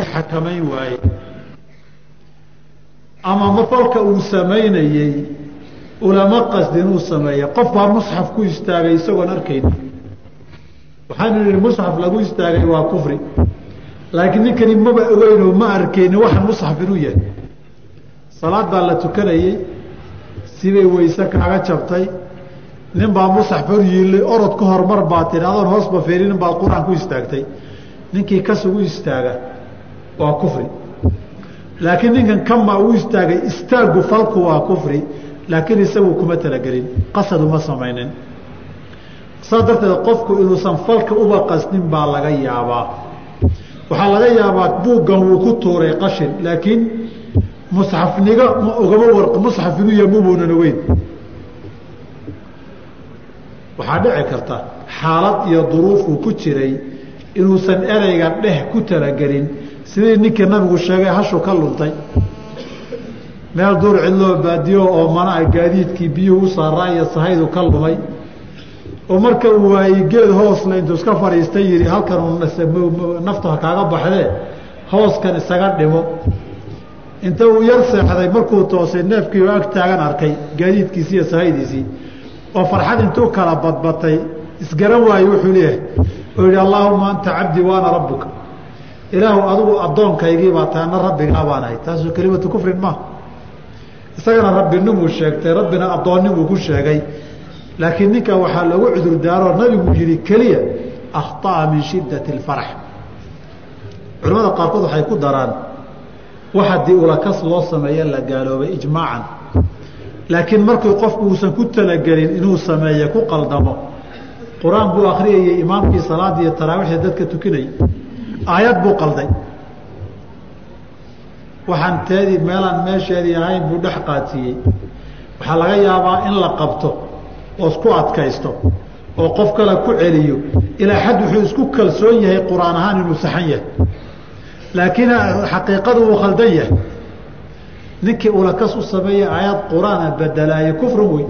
iska xakamayn waaye. Ama ma falka uu samaynayey ulama qasdin uu sameeya. Qof baa musxaf ku istaagay isagoon arkayni waxaanu nihi musxaf lagu istaagay waa kufri. Laakiin ninkani maba ogeynoo ma arkayni waxaan musxaf inuu yahay. Salaad baa la tukanayey sibay weyse kaaga jabtay. Nin baa musxaf hor yiilay orod ka hormar baa tihi adoon hoosba fiirinin baad qur'aan ku istaagtay. Ninkii kasugu istaaga waa kufri. Laakiin ninkan kama uu istaagay istaagu falku waa kufri laakiin isagu kuma talagelin qasad uma samaynin. Saas darteed qofku inuusan falka uba qasdin baa laga yaabaa. Waxaa laga yaabaa buuggan wuu ku tuuray qashin laakiin musxafniga ma ogama war musxaf inuu yahay mabuunan ogeyn waxaa dhici karta xaalad iyo duruuf uu ku jiray inuusan ereyga dheh ku talagelin sidii ninkii nabigu sheegay hashu ka luntay. Meel duur cidloo baadiyo oo mana gaadiidkii biyuhu u saaraa iyo sahaydu ka lumay. Oo marka uu waayey geed hoosle intuu iska fadhiistay yihi halkan naftu ha kaaga baxdee? Hooskan isaga dhimo inta uu yar seexday markuu toosay neefkii oo ag taagan arkay gaadiidkiisii iyo sahaydiisii. Oo farxad intuu kala badbatay isgaran waaye wuxuu leeyahay. Oo yihi allaahuma anta cabdii waana rabbuka ilaahu adigu addoonkaygii baa tahay ana rabbigaa baan ahay taasu kelimatu kufrin maaha isagana rabbinimuu sheegtay rabbina addoonnimuu ku sheegay. Laakiin ninka waxaa loogu cudurdaaroo nabigu yihi keliya akhطa'a min shiddati اlfarax culamada qaarkood waxay ku daraan wax haddii ulakas loo sameeya la gaaloobay ijmaacan. Laakiin markii qofku uusan ku talagelin inuu sameeye ku qaldamo. Qur'aan buu akriyayey imaamkii salaada iyo taraawiixda dadka tukinayay aayad buu qalday. Waxaan teedii meelaan meesheedii ahayn buu dhex qaadsiiyey waxaa laga yaabaa in la qabto oo isku adkaysto oo qof kale ku celiyo. Ilaa xad wuxuu isku kalsoon yahay qur'aan ahaan inuu saxan yahay. Laakiin xaqiiqadu uu khaldan yahay. Ninkii ulakas u sameeyey aayad qur'aana bedelaaye kufrin wey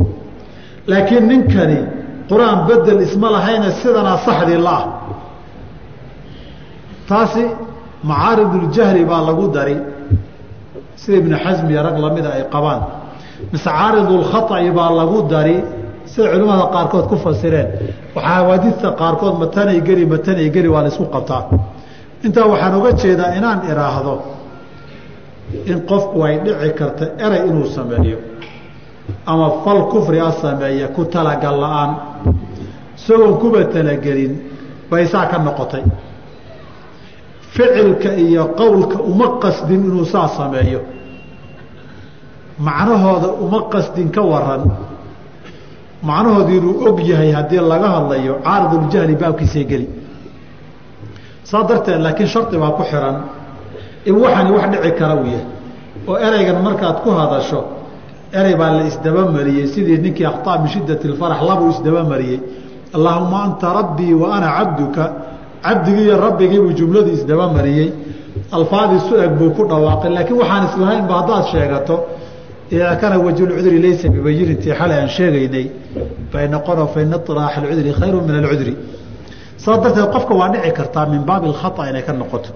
laakiin ninkani qur'aan bedel isma lahayna sidanaa saxdii la ah taasi macaariduljahli baa lagu dari. Sida ibnu xasmiya rag lamida ay qabaan. Mise caaridulkhaطi baa lagu dari. Sida culimmada qaarkood ku fasireen. Waxaa hawaadidta qaarkood matanay geli matanay geli waa la isku qabtaa. Intaa waxaan oga jeedaa inaan idhaahdo in qofku ay dhici karta erey inuu sameeyo ama fal kufri a sameeya ku talagal la'aan. Isagoon kuba talagelin bay saa ka noqotay ficilka iyo qowlka uma qasdin inuu saa sameeyo. Macnahooda uma qasdin ka waran macnahooda inuu og yahay haddii laga hadlayo caariduljahli baabkiisay geli. Saa darteed laakiin shardi baa ku xiran in waxani wax dhici kara uu yahay. Oo ereygan markaad ku hadasho erey baa la isdabamariyey sidii ninkii akhطa min shiddati اfarax labuu isdabamariyey allaahuma anta rabbii wa ana cabduka cabdigii iyo rabbigiibuu jumladii isdabamariyey alfaadii su'eg buu ku dhawaaqay. Laakiin waxaan islahaynba haddaad sheegato idaa kaana wajhulcudri laysa bibayintii xalay aan sheegaynay. Bay noqono faina alcudri khayru min alcudri. Saa darteed qofka waa dhici kartaa min baabi alkhata inay ka noqoto.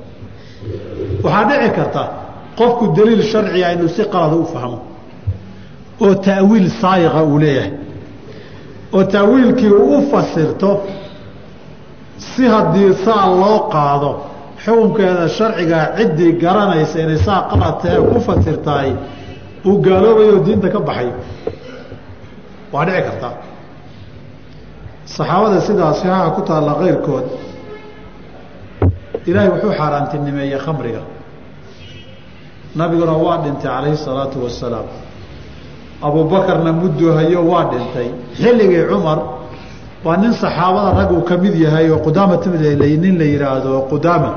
Waxaa dhici karta qofku daliil sharciga inuu si qalada u fahmo oo ta'wiil saayiqa uu leeyahay oo ta'wiilkii uu u fasirto si haddii saa loo qaado xukunkeeda sharcigaa ciddii garanaysa inay saa qaladtae ku fasirtahay uu gaaloobayo diinta ka baxayo waa dhici kartaa saxaabada sidaa saxaaxa ku taalla keyrkood ilaahay wuxuu xaaraantinimeeyey khamriga. Nabiguna waa dhintay calayhi salaatu wasalaam abuubakarna mudduu hayo waa dhintay. Xilligii cumar waa nin saxaabada rag uu ka mid yahay oo qudaama nin la yihaahdo qudaama.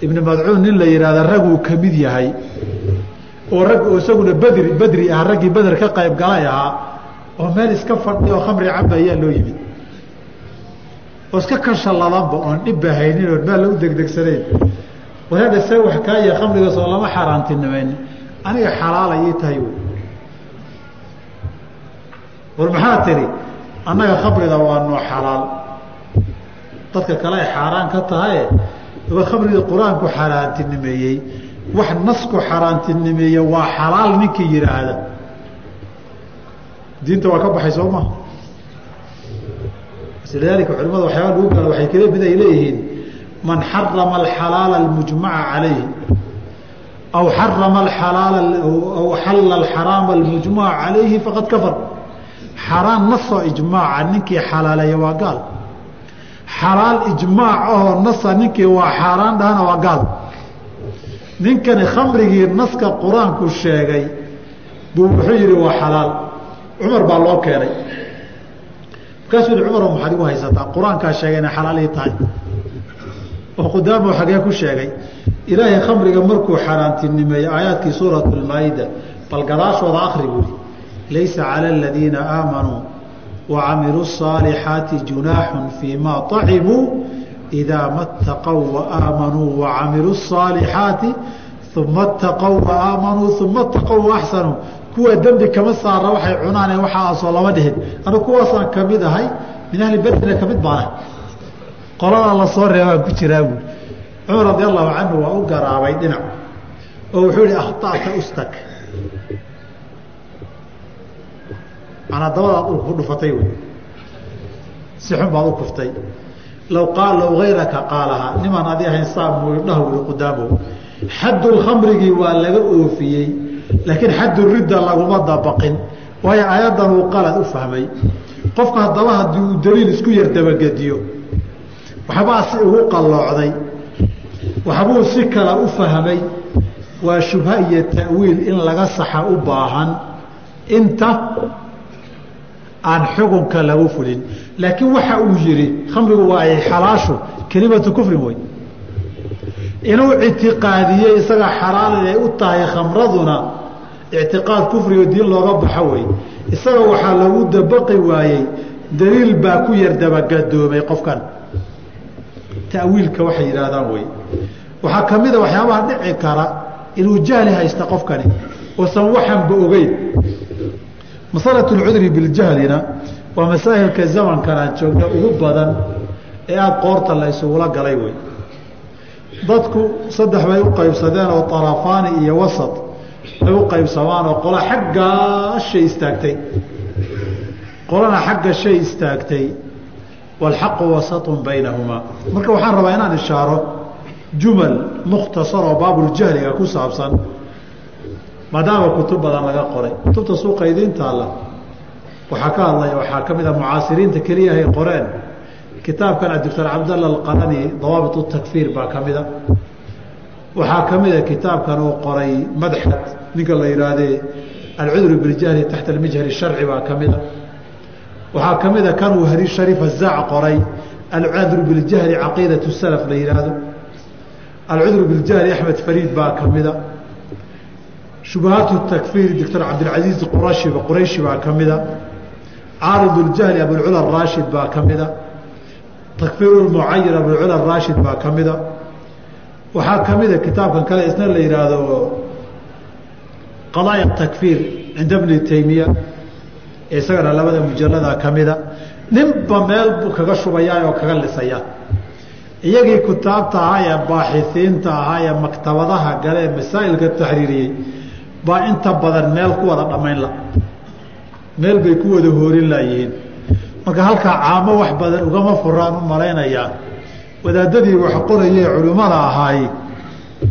Ibni madcuun nin la yihahda rag uu ka mid yahay oo rag isaguna bedri bedri ah raggii beder ka qayb galay ahaa oo meel iska fadhi oo khamri caba ayaa loo yimid. Oo iska kashaladanba oon dhibba haynin oon meel lagu degdegsanayn. Walaadha see wax kaaya khamrigaasoo lama xaaraantinimayn aniga xalaalay ii tahay war maxaa tidhi annaga khamrida waa noo xalaal. Dadka kale ay xaaraan ka tahaye aba khamrigii qur'aanku xaaraantinimeeyey wax nasku xaaraantinimeeye waa xalaal ninkii yidhaahda diinta waa ka baxay soo maha lidaalika culimada waxyaaba lagu gala waxay kale mid ay leeyihiin man xarama alxalaala almujmaca calayhi aw xarama alaalaala aw xalla alxaraama almujmaca calayhi faqad kafar xaraan nasoo ijmaaca ninkii xalaaleeya waa gaal. Xalaal ijmaac ahoo nasa ninkii waa xaaraan dhahana waa gaal. Ninkani khamrigii naska qur'aanku sheegay buu wuxuu yihi waa xalaal. Cumar baa loo keenay. Markaasuu yihi cumaro maxaad igu haysataa. Qur'aankaa sheegay inay xalaal ii tahay. Oo qudaamo xagee ku sheegay ilaahay khamriga markuu xaaraantinimeeyey aayaadkii suurat lmaa-ida bal gadaashooda akri buuri laysa cala aladiina aamanuu wacamiluu الصaalixaati junaaxu fii ma طacimuu idaa ma اtaqow waaamanuu wacamiluu الصaalixaati uma اtaqow waaamanuu uma اtaqow waaxsanuu kuwa dembi kama saara waxay cunaane waxaasoo lama dhihin anu kuwaasaan kamid ahay min ahli bedrina kamid baana qolada lasoo reebaan ku jiraa buuri cumar radi allahu canhu waa u garaabay dhinac oo wuxuu yihi akhta'ta ustak manaa dabadaad dhulka ku dhufatay wey. Si xun baad u kuftay. Law qaal low gayraka qaalahaa nimaan adi ahayn saa muidhaha wuli qudaamow xaddu lkhamrigii waa laga oofiyey laakiin xaddu ridda laguma dabaqin. Waayo aayaddan uu qalad u fahmay. Qofka haddaba haddii uu daliil isku yar dabagediyo waxbaa si ugu qalloocday waxbuu si kale u fahmay waa shubha iyo ta'wiil in laga saxa u baahan. Inta aan xukunka lagu fulin. Laakiin waxa uu yihi khamrigu waa ay xalaashu kelimatu kufrin wey inuu ictiqaadiyey isaga xalaal inay u tahay khamraduna ictiqaad kufrigo diin looga baxo wey. Isaga waxaa lagu dabaqi waayey daliil baa ku yar dabagadoomay qofkan. Ta'wiilka waxay yidhaahdaan wey. Waxaa ka mida waxyaabaha dhici kara inuu jahli haysta qofkani oosan waxanba ogeyn masalatu lcudri biljahlina waa masaahilka zamankan aan joogna ugu badan ee aada qoorta la isugula galay wey dadku saddex bay u qaybsadeen oo arafaani iyo wasat bay u qaybsamaan oo qola xaggaa shay istaagtay. Qolana xagga shay istaagtay. Waalxaqu wasatun baynahumaa marka waxaan rabaa inaan ishaaro jumal mukhtasar oo baabuljahliga ku saabsan maadaama kutub badan laga qoray. Kutubta suuqa idiin taalla. Waxaa ka hadlaya waxaa ka mid a mucaasiriinta keliyahay qoreen. Kitaabkan doctor cabdalla alqalani dawaabit takfiir baa ka mida waxaa ka mida kitaabkan uu qoray madxad ninka la yidhaahdee alcudru biljahli taxta almijhar sharci baa ka mida waxaa ka mida kan uu hari shariif azaac qoray alcudru biljahli caqiidat salaf la yidhaahdo alcudru biljahli axmed fariid baa ka mida shubahaat takfiir doctor cabdilcasiiz qurashi qurayshi baa ka mida caarid ljahli abulcula raashid baa ka mida takfiir mucayin abulcula raashid baa ka mida waxaa ka mida kitaabkan kale isna la yihaahdo qadaaya takfiir cinda bni taymiya isagana labada mujalada ka mida ninba meel kaga shubayaa oo kaga lisaya iyagii kutaabta ahaa ee baaxisiinta ahaa ee maktabadaha gale ee masaa'ilka taxriiriyey baa inta badan meel ku wada dhammayn la. Meel bay ku wada hoorin laayihiin marka halkaa caamo wax badan ugama furaan u malaynayaa wadaadadii wax qorayee culimmada ahaay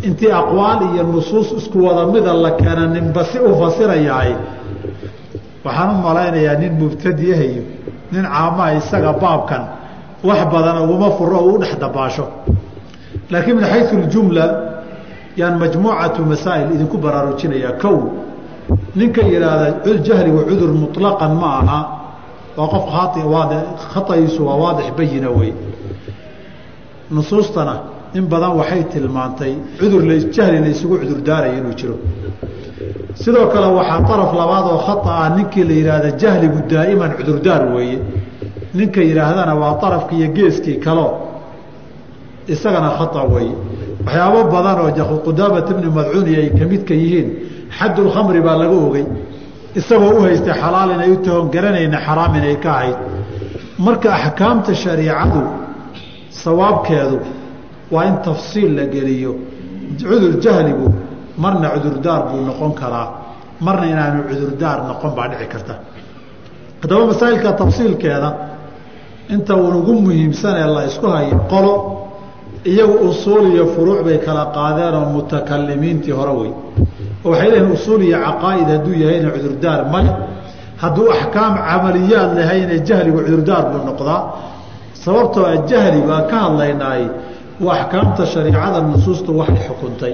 intii aqwaal iyo nusuus isku wada mida la keena ninba si u fasirayahay. Waxaan u malaynayaa nin mubtadiah iyo nin caamaha isaga baabkan. Wax badan uguma furo oo u dhex dabaasho. Laakiin min xayu ljumla yaan majmuucatu masaa'il idinku baraarujinayaa kow. Ninka yidhaahda jahligu cudur muطlaqan ma aha. Waa qof khaaiisu waa waadix bayina wey. Nusuustana in badan waxay tilmaantay cudur jahli la isugu cudur daaraya inuu jiro. Sidoo kale waxaa araf labaad oo khaa ah ninkii la yidhaahda jahligu daa'iman cudurdaar weeye. Ninka yidhaahdana waa arafki iyo geeskii kaleo isagana khaa weeye waxyaabo badan oo qudaamat bni madcuuni ay ka yihiin xaddulkhamri baa laga ogey isagoo u haystay xalaal inay u tahoon garanayna xaraam inay ka ahayd. Marka axkaamta shariicadu sawaabkeedu waa in tafsiil la geliyo. Cudur jahligu marna cudurdaar buu noqon karaa. Marna inaanu cudurdaar noqon baa dhici karta. Haddaba masaa'ilka tafsiilkeeda inta uun ugu muhiimsanee la isku hayo qolo iyagu usuul iyo furuuc bay kala qaadeen oo mutakalimiintii hore wey. Waxay leeyihiin usuul iyo caqaa'id hadduu yahayna cudurdaar male hadduu axkaam camaliyaad lahayna jahligu cudurdaar buu noqdaa. Sababtoo a jahli baan ka hadlaynaay waa axkaamta shariicada nusuustu waxay xukuntay.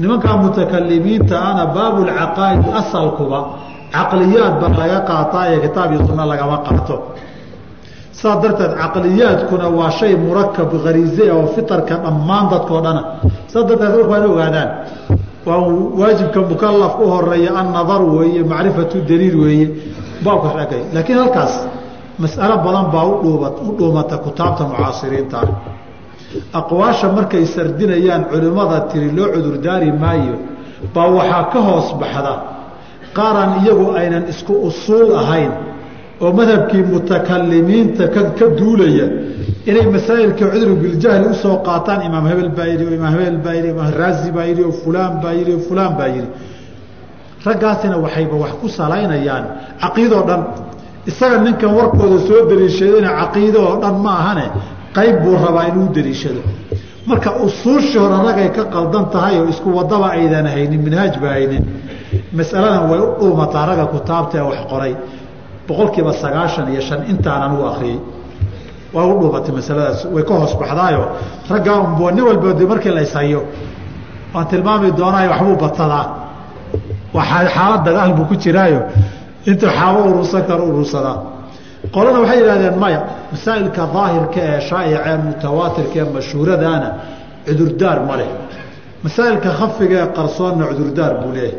Nimankaa mutakalimiinta ana baabulcaqaa'id asalkuba caqliyaad baa laga qaataa ee kitaab iyo sunno lagama qaato saas darteed caqliyaadkuna waa shay murakab khariize oo fitarka dhammaan dadkao dhana. Saas darteed in ogaadaan waa waajibka mukalaf u horreeya annadar weeye macrifatu daliil weeye baabkaas agay laakiin halkaas mas'alo badan baa udhuuba u dhuumata kutaabta mucaasiriinta. Ah aqwaasha markay sardinayaan culimmada tiri loo cudurdaari maayo baa waxaa ka hoos baxda. Qaaraan iyagu aynan isku usuul ahayn oo madhabkii mutakalimiinta ka duulaya inay masaa'ilka cudru biljahli u soo qaataan imaam hebel baa yidhi oo imaam hebel baa yidhi imaam baa yidhi oo fulaan baa yidhi oo fulaan baa yidhi. Raggaasina waxayba wax ku salaynayaan. Caqiidoo dhan isaga ninkan warkooda soo daliishadayna caqiido oo dhan ma ahane qayb buu rabaa inuu daliishado marka usuushii hore ragay ka qaldan tahay oo isku wadaba aydan haynin minhaaj ba haynin masaladan way u dhuumataa ragga kutaabta ee wax qoray boqol kiiba sagaashan iyo shan intaan anugu akriyey waa u dhuumatay masaladaas. Way ka hoos baxdaayo. Raggaa unbo nin walba de markii la ishayo waan tilmaami doonaayo waxbuu badsadaa waa xaalad dagaal buu ku jiraayo. Intuu xaabo urursan karo urursadaa qolana waxay yidhahdeen maya masaa'ilka daahirka ee shaa'ica ee mutawaatirka ee mashhuuradaana cudurdaar ma leh. Masaa'ilka khafiga ee qarsoonna cudurdaar buu leeyahay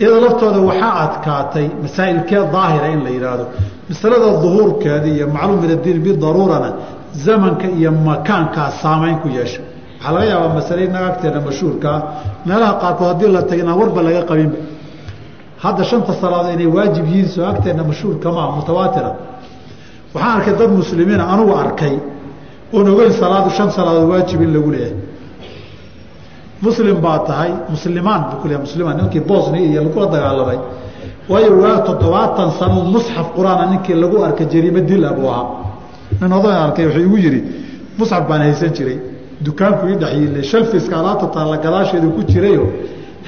iyadoo laftooda waxaa adkaatay masaa'ilkee daahira in la yidhaahdo masalada duhuurkeeda iyo macluum min addiin bidaruurana zamanka iyo makaankaa saamayn ku yeesha waxaa laga yaabaa masale inaga agteena mashhuurkaa meelaha qaarkood haddii la taga inaan warba laga qabinba hadda shanta salaadood inay waajib yihiin soo agteena mashhuurka maa mutawaatira waxaan arkay dad muslimiina anugu arkay oon ogeyn salaadu shan salaadood waajib in lagu leeyahay muslim baa tahay muslimaan buu ku leeyahay muslimaan nimankii bosnia iyo lagula dagaalamay. Waayo waa toddobaatan sano musxaf qur'aana ninkii lagu arkay jariimo dil ah buu ahaa. Nin odan arkay wuxuu igu yidhi musxaf baan haysan jiray. Dukaanku ii dhexyiilay shalfiska alaabta taalla gadaasheedu ku jirayo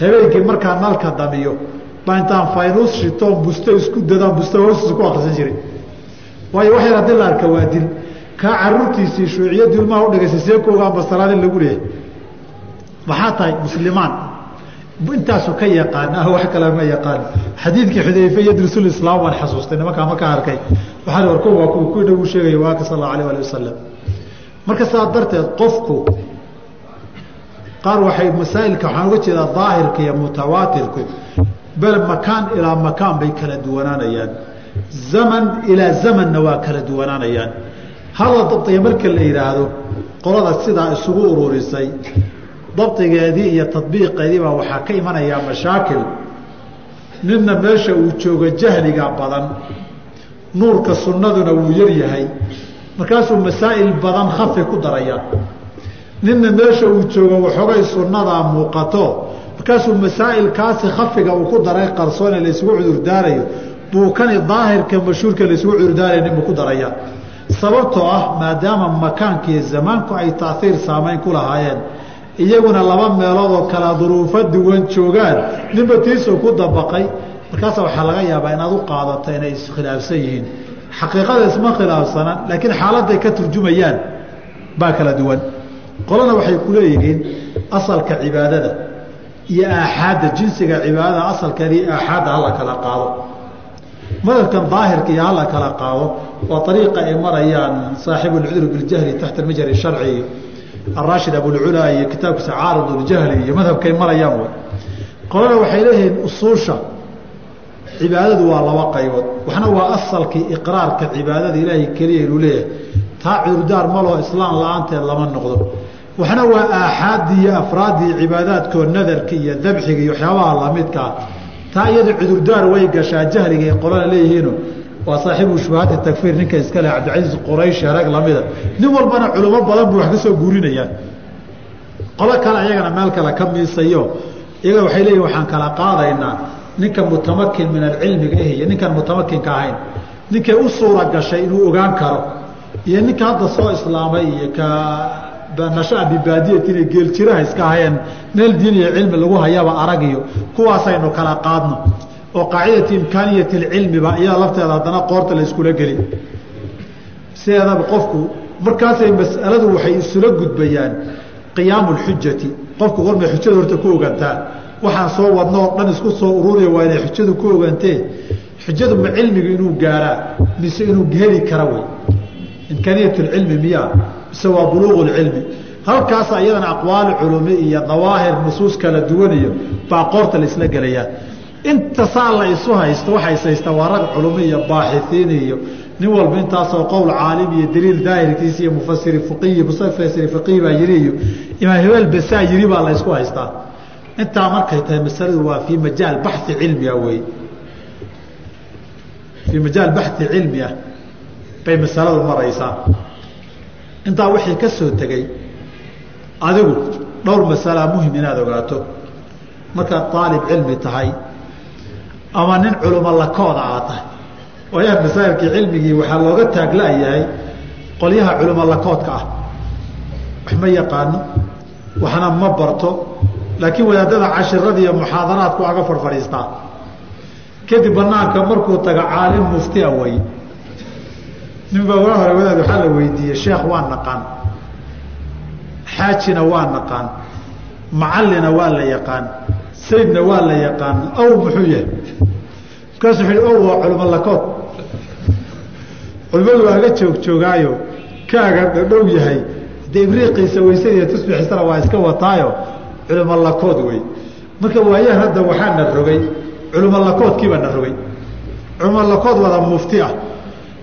habeenkii markaa nalka damiyo. Baa intaan faynuus shitoon busto isku dadaan busto hoostiisa ku akrisan jiray. Waayo wax yar haddii la arka waa dil. Kaa caruurtiisii shuuciyadii ilmaha udhigaysay see ku ogaan basalaad in lagu leeyahay maxaa tahay muslimaan intaasuu ka yaqaana wax kale ma yaqaan. Xadiidkii xudayfe yadrusul islaam waan xasuustay nimankaa markaa arkay. Waxaa war kuwa kuwii nagu sheegaya waaka sal allahu alah ali wasalam marka saa darteed qofku qaar waxay masaa'ilka waxaan uga jeedaa daahirka iyo mutawaatirku bel makaan ilaa makaan bay kala duwanaanayaan. Zaman ilaa zamanna waa kala duwanaanayaan. Hadal dabdiga marka la yidhaahdo qolada sidaa isugu ururisay dabdigeedii iyo tadbiiqeedii baa waxaa ka imanayaa mashaakil. Ninna meesha uu joogo jahliga badan nuurka sunnaduna wuu yaryahay markaasuu masaa'il badan khafi ku daraya. Ninna meesha uu joogo waxoogay sunnadaa muuqato markaasuu masaa'ilkaasi khafiga uu ku daray qarsoone la isugu cudurdaarayo. Buu kani daahirka mashhuurka la isugu cudurdaaraya ninbuu ku daraya. Sababtoo ah maadaama makaanka iyo zamaanku ay taaiir saamayn ku lahaayeen iyaguna laba meelood oo kala duruufo duwan joogaan ninba tiisuu ku dabaqay. Markaasa waxaa laga yaabaa inaad u qaadato inay iskhilaafsan yihiin. Xaqiiqada isma khilaafsana laakiin xaaladday ka turjumayaan baa kala duwan. Qolana waxay ku leeyihiin asalka cibaadada iyo aaxaadda jinsiga cibaadada asalkeeda iyo aaxaadda hala kala qaado. Madhabkan daahirka iyo hala kala qaado waa ariiqa ay marayaan saaxibu lcudr biljahli taxta almajari sharci araashid abulculaa iyo kitaabkiisa caarid uljahli iyo madhabkay marayaan wey qolana waxay leeyihiin usuusha. Cibaadadu waa laba qaybood. Waxna waa asalkii iqraarka cibaadada ilaahay keliya inuu leeyahay. Taa cudurdaar maloo islaam la'aanteed lama noqdo. Waxna waa aaxaaddii iyo afraaddii cibaadaadkoo nadarka iyo dabxiga iyo waxyaabaha lamidkaa taa iyada cudurdaar way gashaa jahliga qolana leeyihiino waa saaxiibu shubahaati takfiir ninka iska leh cabdicasiis qurayshi rag lamida. Nin walbana culimo badan buu wax ka soo guurinayaan qolo kale ayagana meel kale ka miisayo. Iyaga waxay leeyihiin waxaan kala qaadaynaa ninka mutamakin min alcilmiga eh iyo ninkaan mutamakinka ahayn. Ninkay u suura gashay inuu ogaan karo? Iyo ninka hadda soo islaamay iyo ka nashaa bibaadiyat inay geeljiraha iska ahayeen meel diin iyo cilmi lagu hayaba arag iyo kuwaasaynu kala qaadno oo qaacidati imkaaniyati lcilmiba iyaa lafteeda haddana qoorta la iskula sideedaba qofku markaasay mas'aladu waxay isula gudbayaan qiyaamu lxujati qofku gormay xujada horta ku ogantaa waxaan soo wadno oo dhan isku soo ururiya waa inay xujadu ku ogantee xujadu ma cilmigu inuu gaaraa mise inuu heli kara wey imkaaniyat lcilmi miyaa mise waa buluuqu lcilmi halkaasa iyadana aqwaali culumi iyo dawaahir nusuus kala duwan iyo baa qoorta la gelayaa inta saa la isu haysto waxays haysta waa rag culumi iyo baaxiiin iyo nin walba intaasoo qowl caalim iyo daliil daahirkiisa iyo mufasiri iy mufasiri fiqihi baa yiri iyo imaam hebel basaa yiri baa la ysku haystaa. Intaa markay tahay masaladu waa fii majaal baxi cilmiga wey fii majaal baxi cilmi ah bay masaladu maraysaa. Intaa wixii ka soo tegey adigu dhowr masalaa muhiim inaad ogaato. Markaad aalib cilmi tahay ama nin culimo lakooda aad tahay waayaha masaa'ilkii cilmigii waxaa looga taaglayahay qolyaha culimo lakoodka ah. Wax ma yaqaano? Waxna ma barto. Laakiin wadaadada cashirada iyo muxaadaraadku aga farfadhiistaa kadib banaanka markuu taga caalim muftia way. Nin baa waa hore wadaad waxaa la weydiiyey sheekh waa naqaan. Xaajina waa naqaan. Macallina waa la yaqaan saydna waa la yaqaan aw muxuu yahay? Markaasu wuxu ow waa culimo lakood culimadu waaga joog joogaayo kaaga dhadhow yahay. De ibriiqiisa weysada iyo tusbixiisana waa iska wataayo culimo lakood wey. Marka waayahan hadda waxaana rogay culimo lakoodkiibaa na rogay. Culimo lakood wada mufti ah.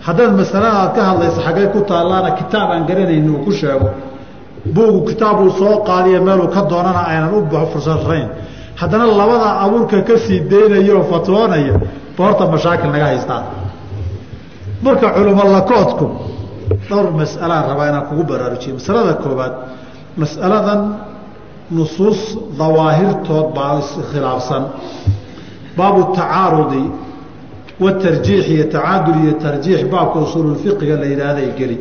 Haddaad masalada aad ka hadlaysa xaggay ku taallaana kitaab aan garanayni uu ku sheego. Buugu kitaabuu soo qaadiya meeluu ka doonana aynan u fursarayn haddana labada abuurka ka sii daynaya oo fatwoonaya ba mashaakil naga haystaan marka culimo dhowr mas'alaan rabaa inaan kugu baraarujiyo masalada koobaad mas'aladan nusuus dawaahirtood baa iskhilaafsan baabu tacaarudi watarjiix iyo tacaadul iyo tarjiix baabka usuululfiqiga la yidhaahday geli.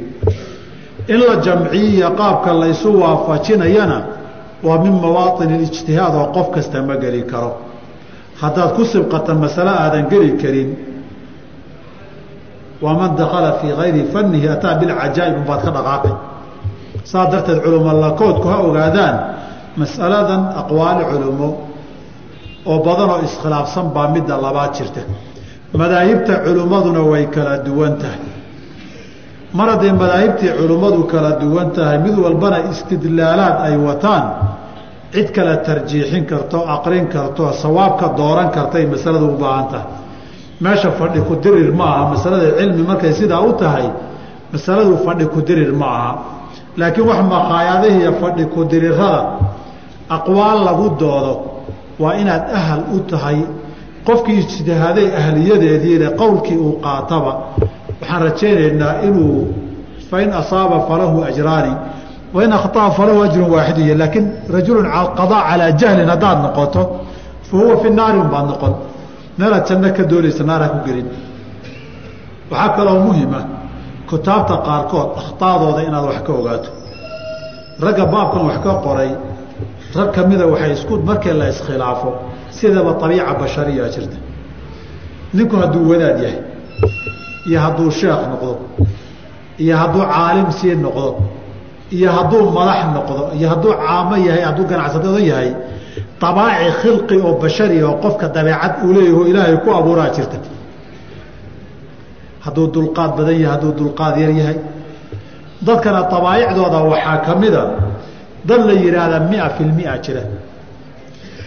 In la jamciyiya qaabka laysu waafajinayana waa min mawaaطin اlijtihaad oo qof kasta ma geli karo. Haddaad ku sibqata masale aadan geli karin waman dakala fii gayri fanihi ataa bilcajaa'ib unbaad ka dhaqaaqay. Saa darteed culimo lakoodku ha ogaadaan mas'aladan aqwaali culimo oo badanoo iskhilaafsan baa midda labaad jirta. Madaahibta culimmaduna way kala duwan tahay mar hadday madaahibtii culimmadu kala duwan tahay mid walbana istidlaalaad ay wataan cid kale tarjiixin karto aqrin karto sawaabka dooran kartay masaladu u baahan tahay. Meesha fadhi ku dirir ma aha masalada cilmi markay sidaa u tahay masaladu fadhi ku dirir ma aha. Laakiin wax maqaayadihiiyo fadhi ku dirirada aqwaal lagu doodo waa inaad ahal u tahay. Qofkii ijtihaaday ahliyadeediile qowlkii uu qaataba waxaan rajaynaynaa inuu fain asaaba falahu ajraani wain akhطa'a falahu ajrun waaxidu laakiin rajulu qadaa calaa jahlin haddaad noqoto fa fi naari un baad noqon. Meelaad janno ka doonaysa naar ha ku gelin. Waxaa kaloo muhima kutaabta qaarkood akhطaadooda inaad wax ka ogaato. Ragga baabkan wax ka qoray rag kamida waxay isku markii la iskhilaafo sidaba abiica bashariya jirta. Ninku hadduu wadaad yahay iyo hadduu sheekh noqdo iyo hadduu caalim sii noqdo iyo hadduu madax noqdo iyo hadduu caamo yahay hadduu ganacsatado yahay abaaci khilqi oo bashari oo qofka dabeecad uu leeyaho ilaahay ku abuuraa jirta. Hadduu dulqaad badan yahay hadduu dulqaad yar yahay. Dadkana abaa'icdooda waxaa ka mida dad la yidhaahda mia fi lmia jira.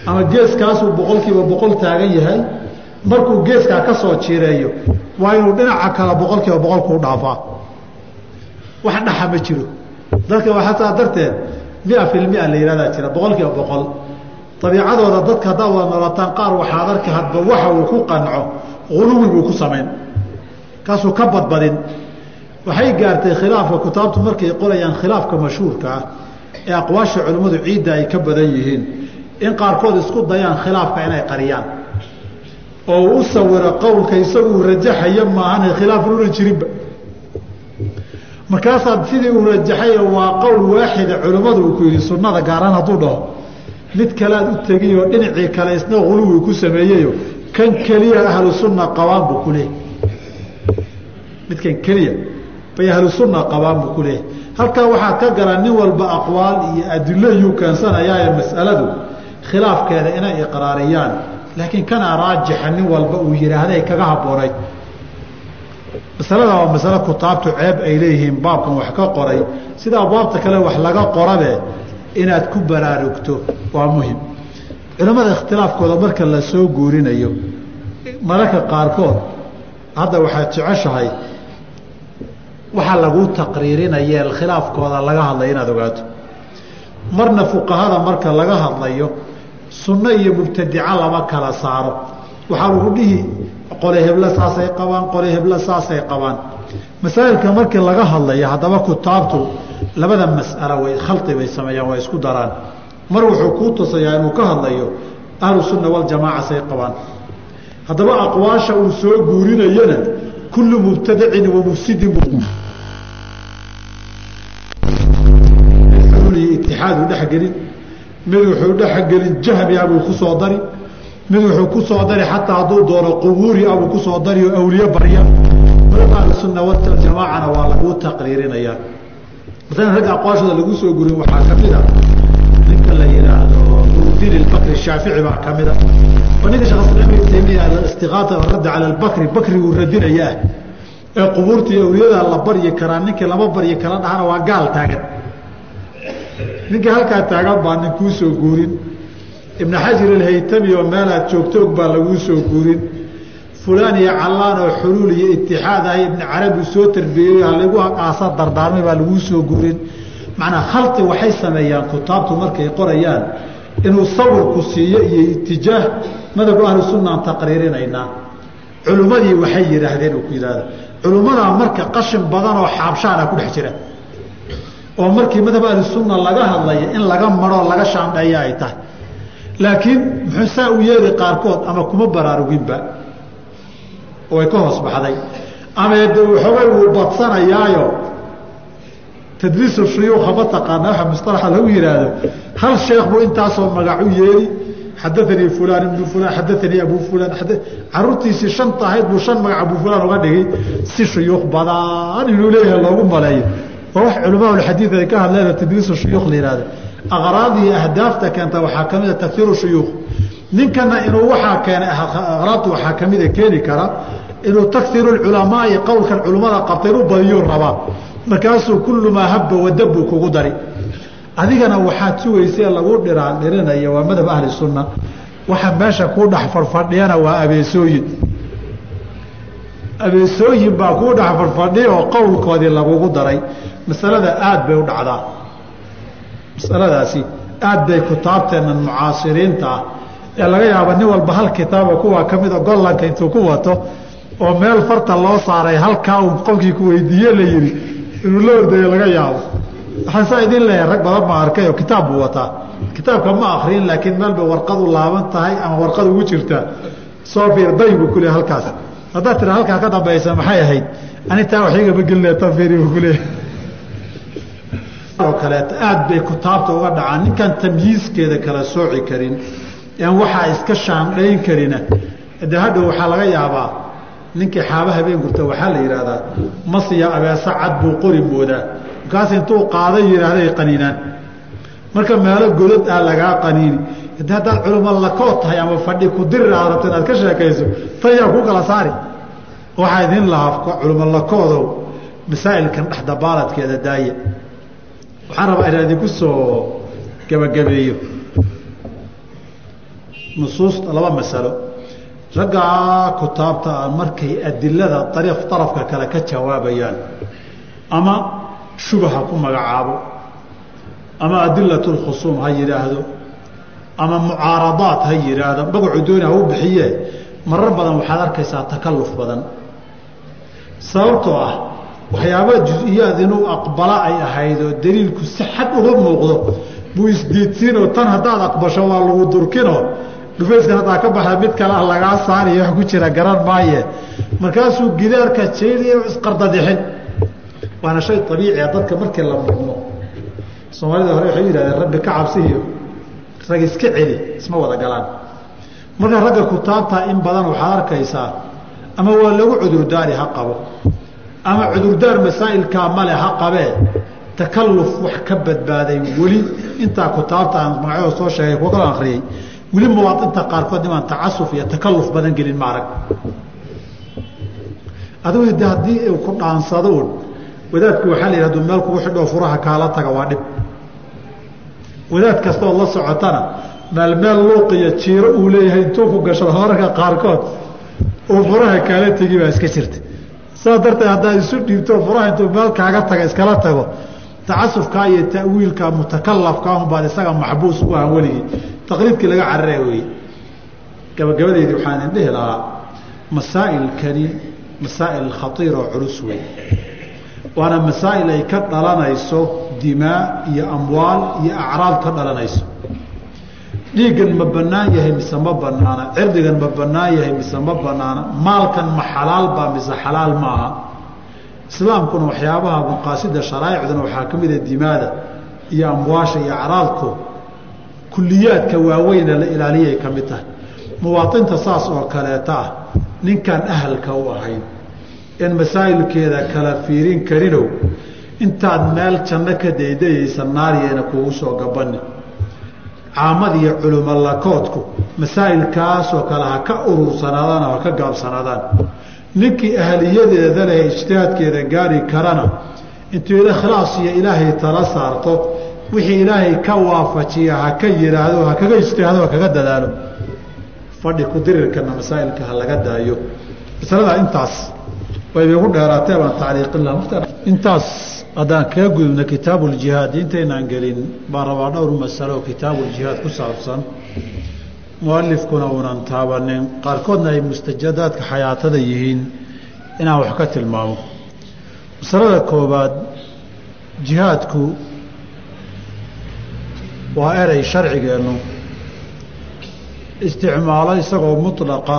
Ama geeskaasuu boqolkiiba boqol taagan yahay markuu geeskaa ka soo jireeyo waa inuu dhinaca kale boqolkiiba boqolkuu dhaafaa. Wax dhaxa ma jiro. Dadka waxaa saa darteed mia fi lmia la yihahdaa jira boqolkiiba boqol. Abiicadooda dadka haddaad wada noolataan qaar waxaad arki hadba waxa uu ku qanco uluwi buu ku samayn. Kaasuu ka badbadin. Waxay gaartay khilaafka kutaabtu markay qorayaan khilaafka mashhuurka ah ee aqwaasha culimmadu ciidda ay ka badan yihiin. In qaarkood isku dayaan khilaafka inay qariyaan oo u sawiro qowlka isaguu rajaxaya maahan khilaaf una jirinba. Markaasaad sidii uu rajaxay waa qowl waaxida culimmadu uu ku yidhi sunnada gaaraan hadduu dhaho mid kalead u tegiyoo dhinacii kale isna huluwi ku sameeyeyo kan keliya ahlu sunna qabaan buu ku leeyahy midkan keliya bay ahlu sunna qabaan buu ku halkaa waxaad ka garan nin walba aqwaal iyo adilo iyuu keensanayaaye mas'aladu khilaafkeeda inay iqraariyaan laakiin kana raajixa nin walba uu yidhaahday kaga habboonayd masalada waa masale kutaabtu ceeb ay leeyihiin baabkan wax ka qoray. Sida abwaabta kale wax laga qorabe inaad ku baraarugto waa muhiim. Culimmada ikhtilaafkooda marka la soo guurinayo mararka qaarkood hadda waxaad jeceshahay waxaa laguu taqriirinaya khilaafkooda laga hadlaya inaad ogaato. Marna fuqahada marka laga hadlayo sunno iyo mubtadica lama kala saaro. Waxaa lagu dhihi qole heblo saasay qabaan qole heblo saasay qabaan. Masaa'ilka markii laga hadlaya haddaba kutaabtu labada mas'alo way khaldi bay sameeyaan waa isku daraan. Mar wuxuu kuu tusayaa inuu ka hadlayo ahlu sunna say qabaan. Haddaba aqwaasha uu soo guurinayana kullu mubtadicin wa mufsidin itixaadu dhexgelin mid wuxuu dhexgelin jahmiya buu ku soo dari. Mid wuxuu ku soo dari xataa hadduu doono qubuuri abuu ku soo dari oo awliye barya ahlusunna waljamaacana waa laguu taqriirinayaa. Masalan ragga aqwaashooda lagu soo gurin waxaa ka mid a ninka la yihaahdo nurudiin ilbakri shaafici baa ka mid a. Oo ninka sheekh islaam ibn taymiya alistiqaata radda cala albakri bakriguu radinayaa. Ee qubuurta iyo awliyada la baryi karaa ninkii lama baryi kala dhahana waa gaal taagan ninka halkaa taagan baa nin kuu soo guurin. Ibn xajar alhaytami oo meelaad joogtoog baa laguu soo guurin. Fulaan iyo callaan oo xuluul iyo itixaad ah ibni carabi soo tarbiyey halagu aasa dardaarmay baa laguu soo guurin. Macnaa khalqi waxay sameeyaan kutaabtu markay qorayaan inuu sawirku siiyo iyo itijaah madhabu ahlu sunnaan taqriirinaynaa. Culimmadii waxay yidhaahdeen uu ku yidhahda culimmadaa marka qashin badan oo xaabshaana ku dhex jira oo markii madhab ahlusunna laga hadlaya in laga maroo laga shaandheeya ay tahay. Laakiin muxuu saa u yeeli qaarkood ama kuma baraaruginba way ka hoos baxday. De waxoogay wuu badsanayaayo tadliisu shuyuukha ma taqaana waxa musalaxa lagu yihaahdo hal sheekh buu intaasoo magac u yeeli xadaanii fulaan ibnu fulaan xadaanii abu fulaan caruurtiisii shanta ahayd buu shan magac abu fulaan uga dhigay. Si shuyuukh badan inuu leeyahay loogu maleeyo waa wax culamaa xadiid ay ka hadleen tadliisu shuyuukh la yihahdo aqraadii ahdaafta keenta waxaa ka mida takiiru shuyuukh. Ninkana inuu waaa keenay aqraadtu waxaa kamida keeni kara inuu takiru culamaai qowlkan culimmada qabta inu badiyuu rabaa. Markaasuu kullu maa habba wadabuu kugu dari. Adigana waxaad sugaysa lagu dhiraan dhirinaya waa madhab ahli sunna. Waxa meesha kuu dhex farfadhiyana waa abeesooyin. Abeesooyin baa kuu dhex farfadhiya oo qowlkoodii lagugu daray masalada aad bay u dhacdaa. Masaladaasi aad bay kutaabteennan mucaasiriinta ah. Ee laga yaaba nin walba hal kitaaba kuwaa ka mida gollanka intuu ku wato oo meel farta loo saaray halkaa uu qofkii ku weydiiye la yihi inuu la ordayo laga yaabo. Waxaan saa idin leeyahay rag badan baa arkay oo kitaab buu wataa. Kitaabka ma akriyin laakiin meel bay warqad u laaban tahay ama warqad ugu jirtaa soo fiir day buu kuleeyahy halkaas. Haddaad tira halkaa ka dambaysa maxay ahayd? Ani taa wax igama gelinaya tan fiiri buu kuleeyahay oo kaleeto aad bay kutaabta uga dhacaan. Ninkaan tamyiiskeeda kala sooci karin. En waxaa iska shaandhayn karina. De hadhow waxaa laga yaabaa ninkii xaaba habeen gurta waxaa la yidhaahdaa masiya abeesa cad buu qori moodaa. Markaas intuu qaaday yidhaahday qaniinaan. Marka meelo godad ah lagaa qaniini. De haddaad culimo lakood tahay ama fadhi ku dirir aad rabto inaad ka sheekayso tan yaa kuu kala saari. Waxaa idin lahaa culimo lakoodow masaa'ilkan dhexdabaaladkeeda daaya waxaan rabaa inaan idinku soo gebagabeeyo nusuusta laba masalo. Raggaa kutaabta ah markay adilada ariiq darafka kale ka jawaabayaan ama shubaha ku magacaabo ama adilat lkhusuum ha yidhaahdo ama mucaaradaat ha yidhaahdo magacu dooni ha u bixiye marar badan waxaad arkaysaa takalluf badan. Sababtoo ah waxyaaba jus-iyaad inuu aqbala ay ahayd oo daliilku si xad uga muuqdo buu isdiidsiinoo tan haddaad aqbasho waa lagu durkinoo dhufayskan haddaa ka baxda mid kale ah lagaa saariyo wax ku jira garan maaye. Markaasuu gidaarka jeyliya isqardadixin. Waana shay abiiciya dadka markii la murmo soomaalida hore waxay yihahdeen rabbi ka cabsihiyo rag iska celi isma wada galaan. Marka ragga kutaabtaa in badan waxaad arkaysaa ama waa lagu cudurdaari ha qabo ama cudurdaar masaa'ilkaa male ha qabee. Takalluf wax ka badbaaday weli. Intaa kutaabta aan soo sheegay kuwa kala akriyey weli muwaadinta qaarkood nimaan tacasuf iyo takalluf badan gelin maarag adigu de haddii uu ku dhaansadoun wadaadku waxaa la yidhi haduu meel kugu xidhoo furaha kaala taga waa dhib. Wadaad kastood la socotana meel meel luuqiyo jiiro uu leeyahay intuu ku gashado mararka qaarkood uu furaha kaala tegi baa iska jirta saas darteed haddaad isu dhiibto furaha intuu meel kaaga taga iskala tago. Tacasufkaa iyo ta'wiilka mutakalafka baad isaga maxbuus u ah weligii taqliidkii laga carare weye gabagabadeydii waxaan idin dhihi lahaa masaa'ilkani masaa'il khaiir oo culus wey waana masaa'il ay ka dhalanayso dimaa iyo amwaal iyo acraad ka dhalanayso dhiiggan ma bannaan yahay mise ma banaana cirdigan ma bannaan yahay mise ma banaana maalkan ma xalaal baa mise xalaal ma aha? Islaamkuna waxyaabaha maqaasida sharaa'icduna waxaa ka mida dimaada iyo amwaasha iyo acraadku kuliyaadka waaweyna la ilaaliyay ka mid tahay. Muwaainta saas oo kaleeta ah ninkaan ahalka u ahayn in masaa'ilkeeda kala fiirin karinow intaad meel janno ka daydayaysa naariyayna kugu soo gabani caamad iyo culimo lakoodku masaa'ilkaasoo kale ha ka urursanaadaan ha ka gaabsanaadaan ninkii ahaliyadeeda leh ijtihaadkeeda gaari karana intuu ikhlaas iyo ilaahay tala saarto wixii ilaahay ka waafajiya ha ka yihaahdo ha kaga ijtihaado ha kaga dadaalo. Fadhi kudirirkana masaa'ilka ha laga daayo. Masalada intaas wayba igu dheeraatee baan tacliiqin laha intaas haddaan kaga gudubna kitaabuuljihaad intaynaan gelin baan rabaa dhowr masalo kitaabuuljihaad ku saabsan. Mualifkuna uunan taabanin qaarkoodna ay mustajadaadka xayaatada yihiin inaan wax ka tilmaamo. Masalada koobaad jihaadku waa erey sharcigeennu. Isticmaalo isagoo mutlaqa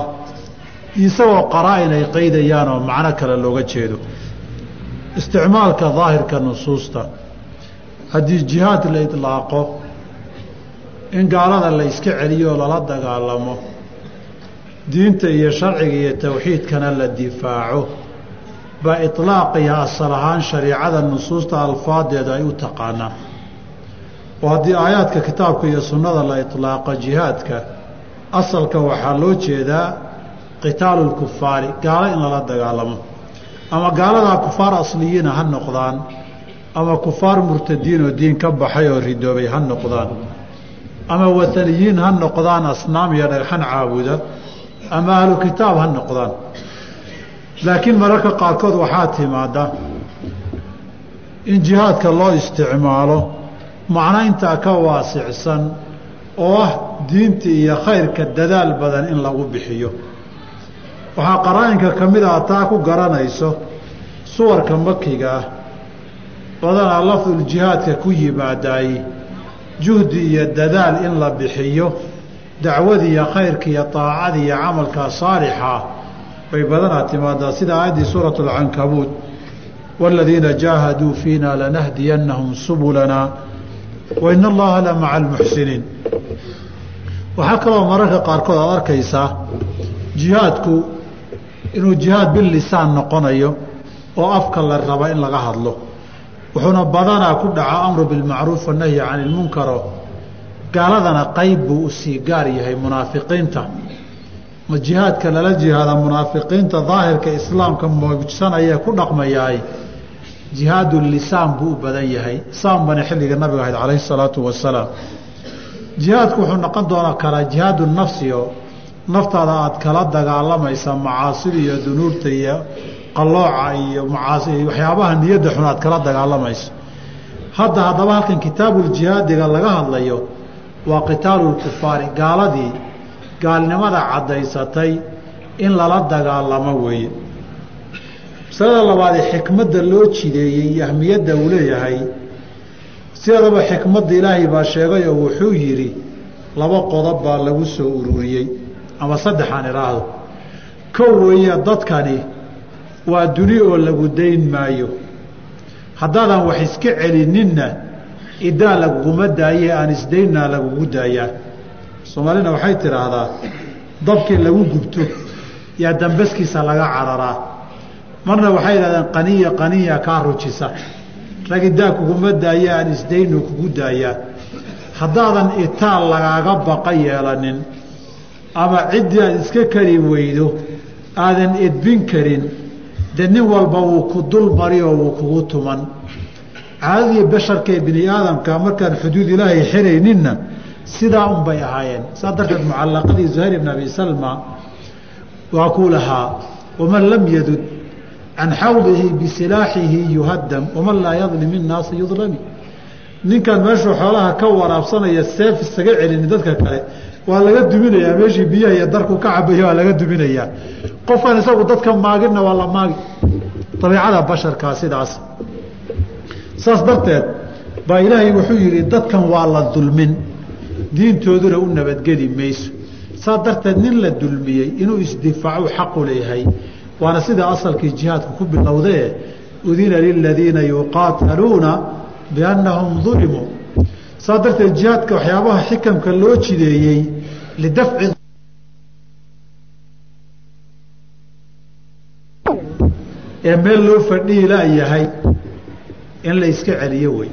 isagoo qaraa-in ay qaydayaan oo macno kale looga jeedo isticmaalka daahirka nusuusta. Haddii jihaad la idlaaqo in gaalada la iska celiyo lala dagaalamo diinta iyo sharciga iyo towxiidkana la difaaco. Baa iطlaaqiyo asal ahaan shariicada nusuusta alfaadeeda ay u taqaanaan oo haddii aayaadka kitaabka iyo sunnada la iطlaaqo jihaadka asalka waxaa loo jeedaa qitaalu lkufaari gaalo in lala dagaalamo ama gaaladaa kufaar asliyiina ha noqdaan ama kufaar murtadiin oo diin ka baxay oo ridoobay ha noqdaan. Ama wataniyiin ha noqdaan asnaam iyo dhagxan caabuda ama ahlu kitaab ha noqdaan. Laakiin mararka qaarkood waxaa timaada in jihaadka loo isticmaalo macno intaa ka waasicsan oo ah diinta iyo khayrka dadaal badan in lagu bixiyo waxaa qaraa-inka ka mid ah taa ku garanayso suwarka makiga ah badanaa lafduljihaadka ku yimaadaay juhdi iyo dadaal in la bixiyo dacwadi iyo khayrka iyo daacada iyo camalka saalixa bay badanaa timaadaa sida aayaddii suurat alcankabuud waaladiina jaahaduu fiina lanahdiyannahum subulana wa in allaha la maca almuxsiniin waxaa kaloo mararka qaarkood aad arkaysaa jihaadku inuu jihaad billisaan noqonayo oo afka la raba in laga hadlo. Wuxuuna badanaa ku dhaca amru bilmacruuf wanahyi cani ilmunkaro gaaladana qayb buu u sii gaar yahay munaafiqiinta. Ma jihaadka lala jihaada munaafiqiinta daahirka islaamka muujsanaya ku dhaqmayaay jihaadu lisaan buu u badan yahay. Saan bana xilliga nabiga ahayd calayhi salaatu wasalaam. Jihaadku wuxuu noqon doona karaa jihaadu nafsiyo naftaada aada kala dagaalamaysa macaasida iyo dunuubta iyo qalooca iyo macaasi waxyaabaha niyadda xun aad kala dagaalamayso hadda haddaba halkan kitaabuljihaadiga laga hadlayo waa qitaalulkufaari gaaladii gaalnimada caddaysatay in lala dagaalamo weeye. Masalada labaadee xikmadda loo jideeyey iyo ahmiyadda uu leeyahay sideedaba xikmadda ilaahay baa sheegay oo wuxuu yidhi laba qodob baa lagu soo ururiyey ama saddexaan idhaahdo kow weeye dadkani waa duni oo lagu dayn maayo. Haddaadan wax iska celininna idaa laguguma daaye aan isdaynnaa lagugu daayaa. Soomaalina waxay tidhaahdaa dabkii lagu gubto yaa dambaskiisa laga cararaa. Marna waxay yidhahdeen qaniya qaniya kaa rujisa. Rag idaa kuguma daaye aan isdaynu kugu daayaa. Haddaadan itaal lagaaga baqa yeelanin ama ciddii aad iska kari weydo aadan edbin karin. Dee nin walba wuu ku dul mari oo wuu kugu tuman. Caadadii basharka ee bini aadamka markaan xuduud ilaahay xirayninna sidaa un bay ahaayeen. Saa darteed mucallaqadii zuhayr ibn abi salma waa kuu lahaa waman lam yadud can xawdihi bisilaaxihi yuhadam waman laa yadlim innaasa yudlami. Ninkan meeshuu xoolaha ka waraabsanaya seef isaga celini dadka kale waa laga duminayaa meeshii biyaha iyo darku ka cabaya waa laga duminayaa qofkan isagu dadka maaginna waa la maagi. Dabiicada basharkaa sidaas. Saas darteed baa ilaahay wuxuu yidhi dadkan waa la dulmin. Diintooduna u nabadgeli mayso. Saas darteed nin la dulmiyey inuu isdifaacu xaqu leeyahay. Waana sida asalkii jihaadku ku bilowdee udina liladiina yuqaataluuna biannahum dulimuu saas darteed jihaadka waxyaabaha xikamka loo jideeyey lidafci ee meel loo fadhihi laayahay in la iska celiyo wey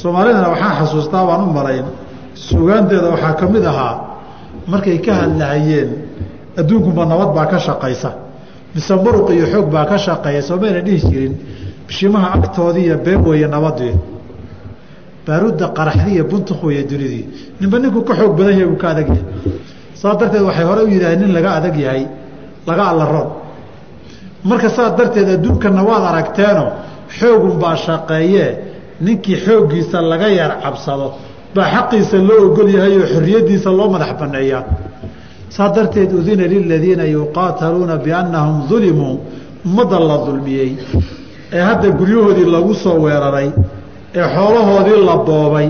soomaalidana waxaan xasuustaa baan u malayn sugaanteeda waxaa ka mid ahaa markay ka hadlahayeen adduunkunba nabad baa ka shaqaysa mise muruq iyo xoog baa ka shaqeeya soomayna dhihi jirin bishimaha agtoodii iyo been weeye baaruudda qaraxdii iyo buntuq weeye dunidii. Ninba ninkuu ka xoog badan yahay buu ka adag yahay saas darteed waxay hore u yidhahdeen nin laga adag yahay laga allaroon marka saas darteed adduunkana waad aragteeno xoogunbaa shaqeeyee ninkii xooggiisa laga yar cabsado baa xaqiisa loo ogol yahay oo xorriyaddiisa loo madax banneeyaa saas darteed udina liladiina yuqaataluuna biannahum dulimuu ummadda la dulmiyey. Ee hadda guryahoodii lagu soo weeraray ee xoolahoodii la boobay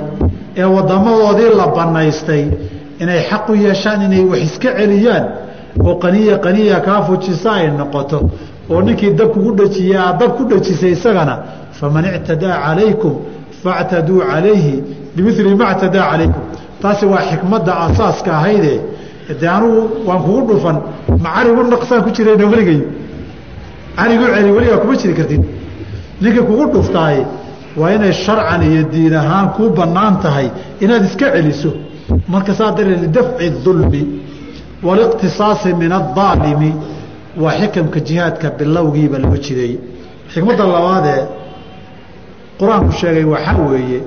ee waddamadoodii la bannaystay inay xaq u yeeshaan inay wax iska celiyaan oo qaniya qaniya kaa fujisa ay noqoto oo ninkii dab kugu dhajiye aad dab ku dhajisay isagana faman ictadaa calaykum factaduu calayhi bimili ma ctadaa calaykum. Taasi waa xikmadda asaaska ahayde dee anugu waan kugu dhufan ma carigu naqsaan ku jirayna weligay carigu celi weligaa kuma jiri kartid. Ninkii kugu dhuftaay waa inay sharcan iyo diin ahaan kuu bannaan tahay inaad iska celiso. Marka saa daree lidafci dulmi waliqtisaasi min aaalimi waa xikamka jihaadka bilowgiiba loo jideeyey xikmadda labaadee qur'aanku sheegay waxaa weeye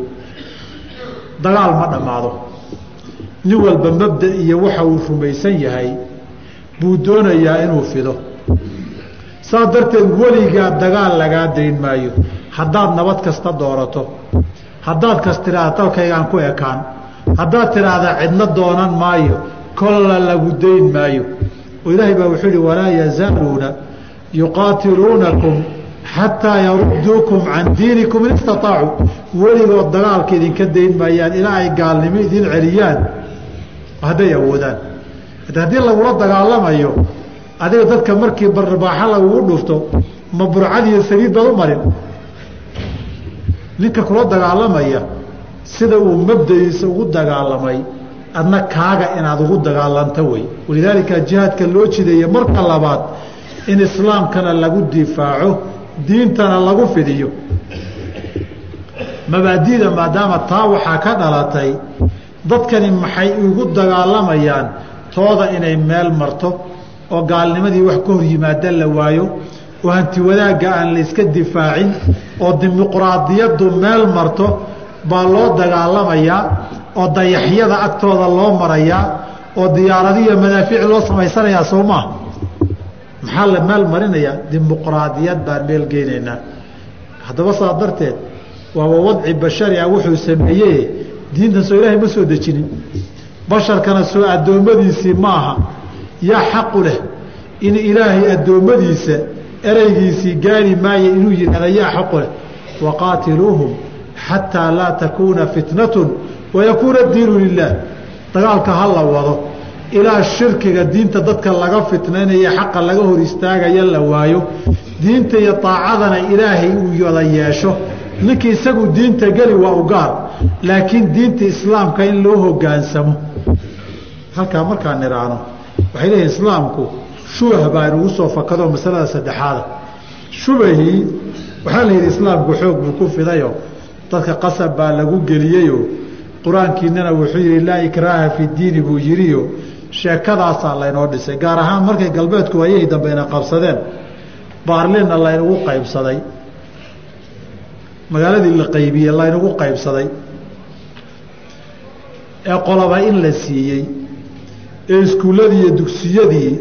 dagaal ma dhammaado. Nin walba mabda iyo waxa uu rumaysan yahay buu doonayaa inuu fido. Saas darteed weligaa dagaal lagaa dayn maayo haddaad nabad kasta doorato haddaad kas tidhaahda dalkaygaan ku ekaan haddaad tidhaahda cidna doonan maayo kolla lagu dayn maayo. Oo ilaahay baa wuxuu yihi walaa yazaaluuna yuqaatiluunakum xataa yarudduukum can diinikum in istaطaacuu weligood dagaalka idinka dayn maayaan ilaa ay gaalnimo idin celiyaan hadday awoodaan. Haddii lagula dagaalamayo adiga dadka markii barbaaxo lagugu dhufto ma burcad iyo saliid baad u marin ninka kula dagaalamaya sida uu mabdaiisa ugu dagaalamay adna kaaga inaad ugu dagaalanto wey walidaalika jihaadka loo jideeye marka labaad in islaamkana lagu difaaco diintana lagu fidiyo. Mabaadida maadaama taa waxaa ka dhalatay dadkani maxay ugu dagaalamayaan tooda inay meel marto oo gaalnimadii wax ka hor yimaada la waayo oo hanti wadaagga aan la iska difaacin oo dimuqraadiyaddu meel marto baa loo dagaalamayaa oo dayaxyada agtooda loo marayaa oo diyaaradiyo madaafiic loo samaysanayaa soo maaha maxaa la meel marinayaa? Dimuqraadiyad baan meel geynaynaa. Haddaba saa darteed waaba wadci bashari ah wuxuu sameeyey diintan soo ilaahay ma soo dejinin. Basharkana soo addoommadiisii maaha yaa xaqu leh in ilaahay addoommadiisa ereygiisii gaari maayo inuu yidhahda yaa xaqu leh waqaatiluuhum xataa laa takuuna fitnatun wayakuuna diinu lilah dagaalka ha la wado ilaa shirkiga diinta dadka laga fitnaynaya xaqa laga hor istaagaya la waayo. Diinta iyo daacadana ilaahay uu wada yeesho. Ninkii isagu diinta geli waa u gaar laakiin diinta islaamka in loo hogaansamo. Halkaa markaan idhaahno waxay leeyihiin islaamku shubah baa inugu soo fakado masalada saddexaada. Shubahii waxaa la yidhi islaamku xoog buu ku fidayo. Dadka qasab baa lagu geliyeyo. Qur'aankiinana wuxuu yihi laa ikraaha fi diini buu yidhiyo. Sheekadaasaa laynoo dhisay. Gaar ahaan markay galbeedku ayahii dambeyna qabsadeen baarlinna laynagu qaybsaday. Magaaladii la qaybiyey laynagu qaybsaday. Ee qoloba in la siiyey. Ee iskuulladii iyo dugsiyadii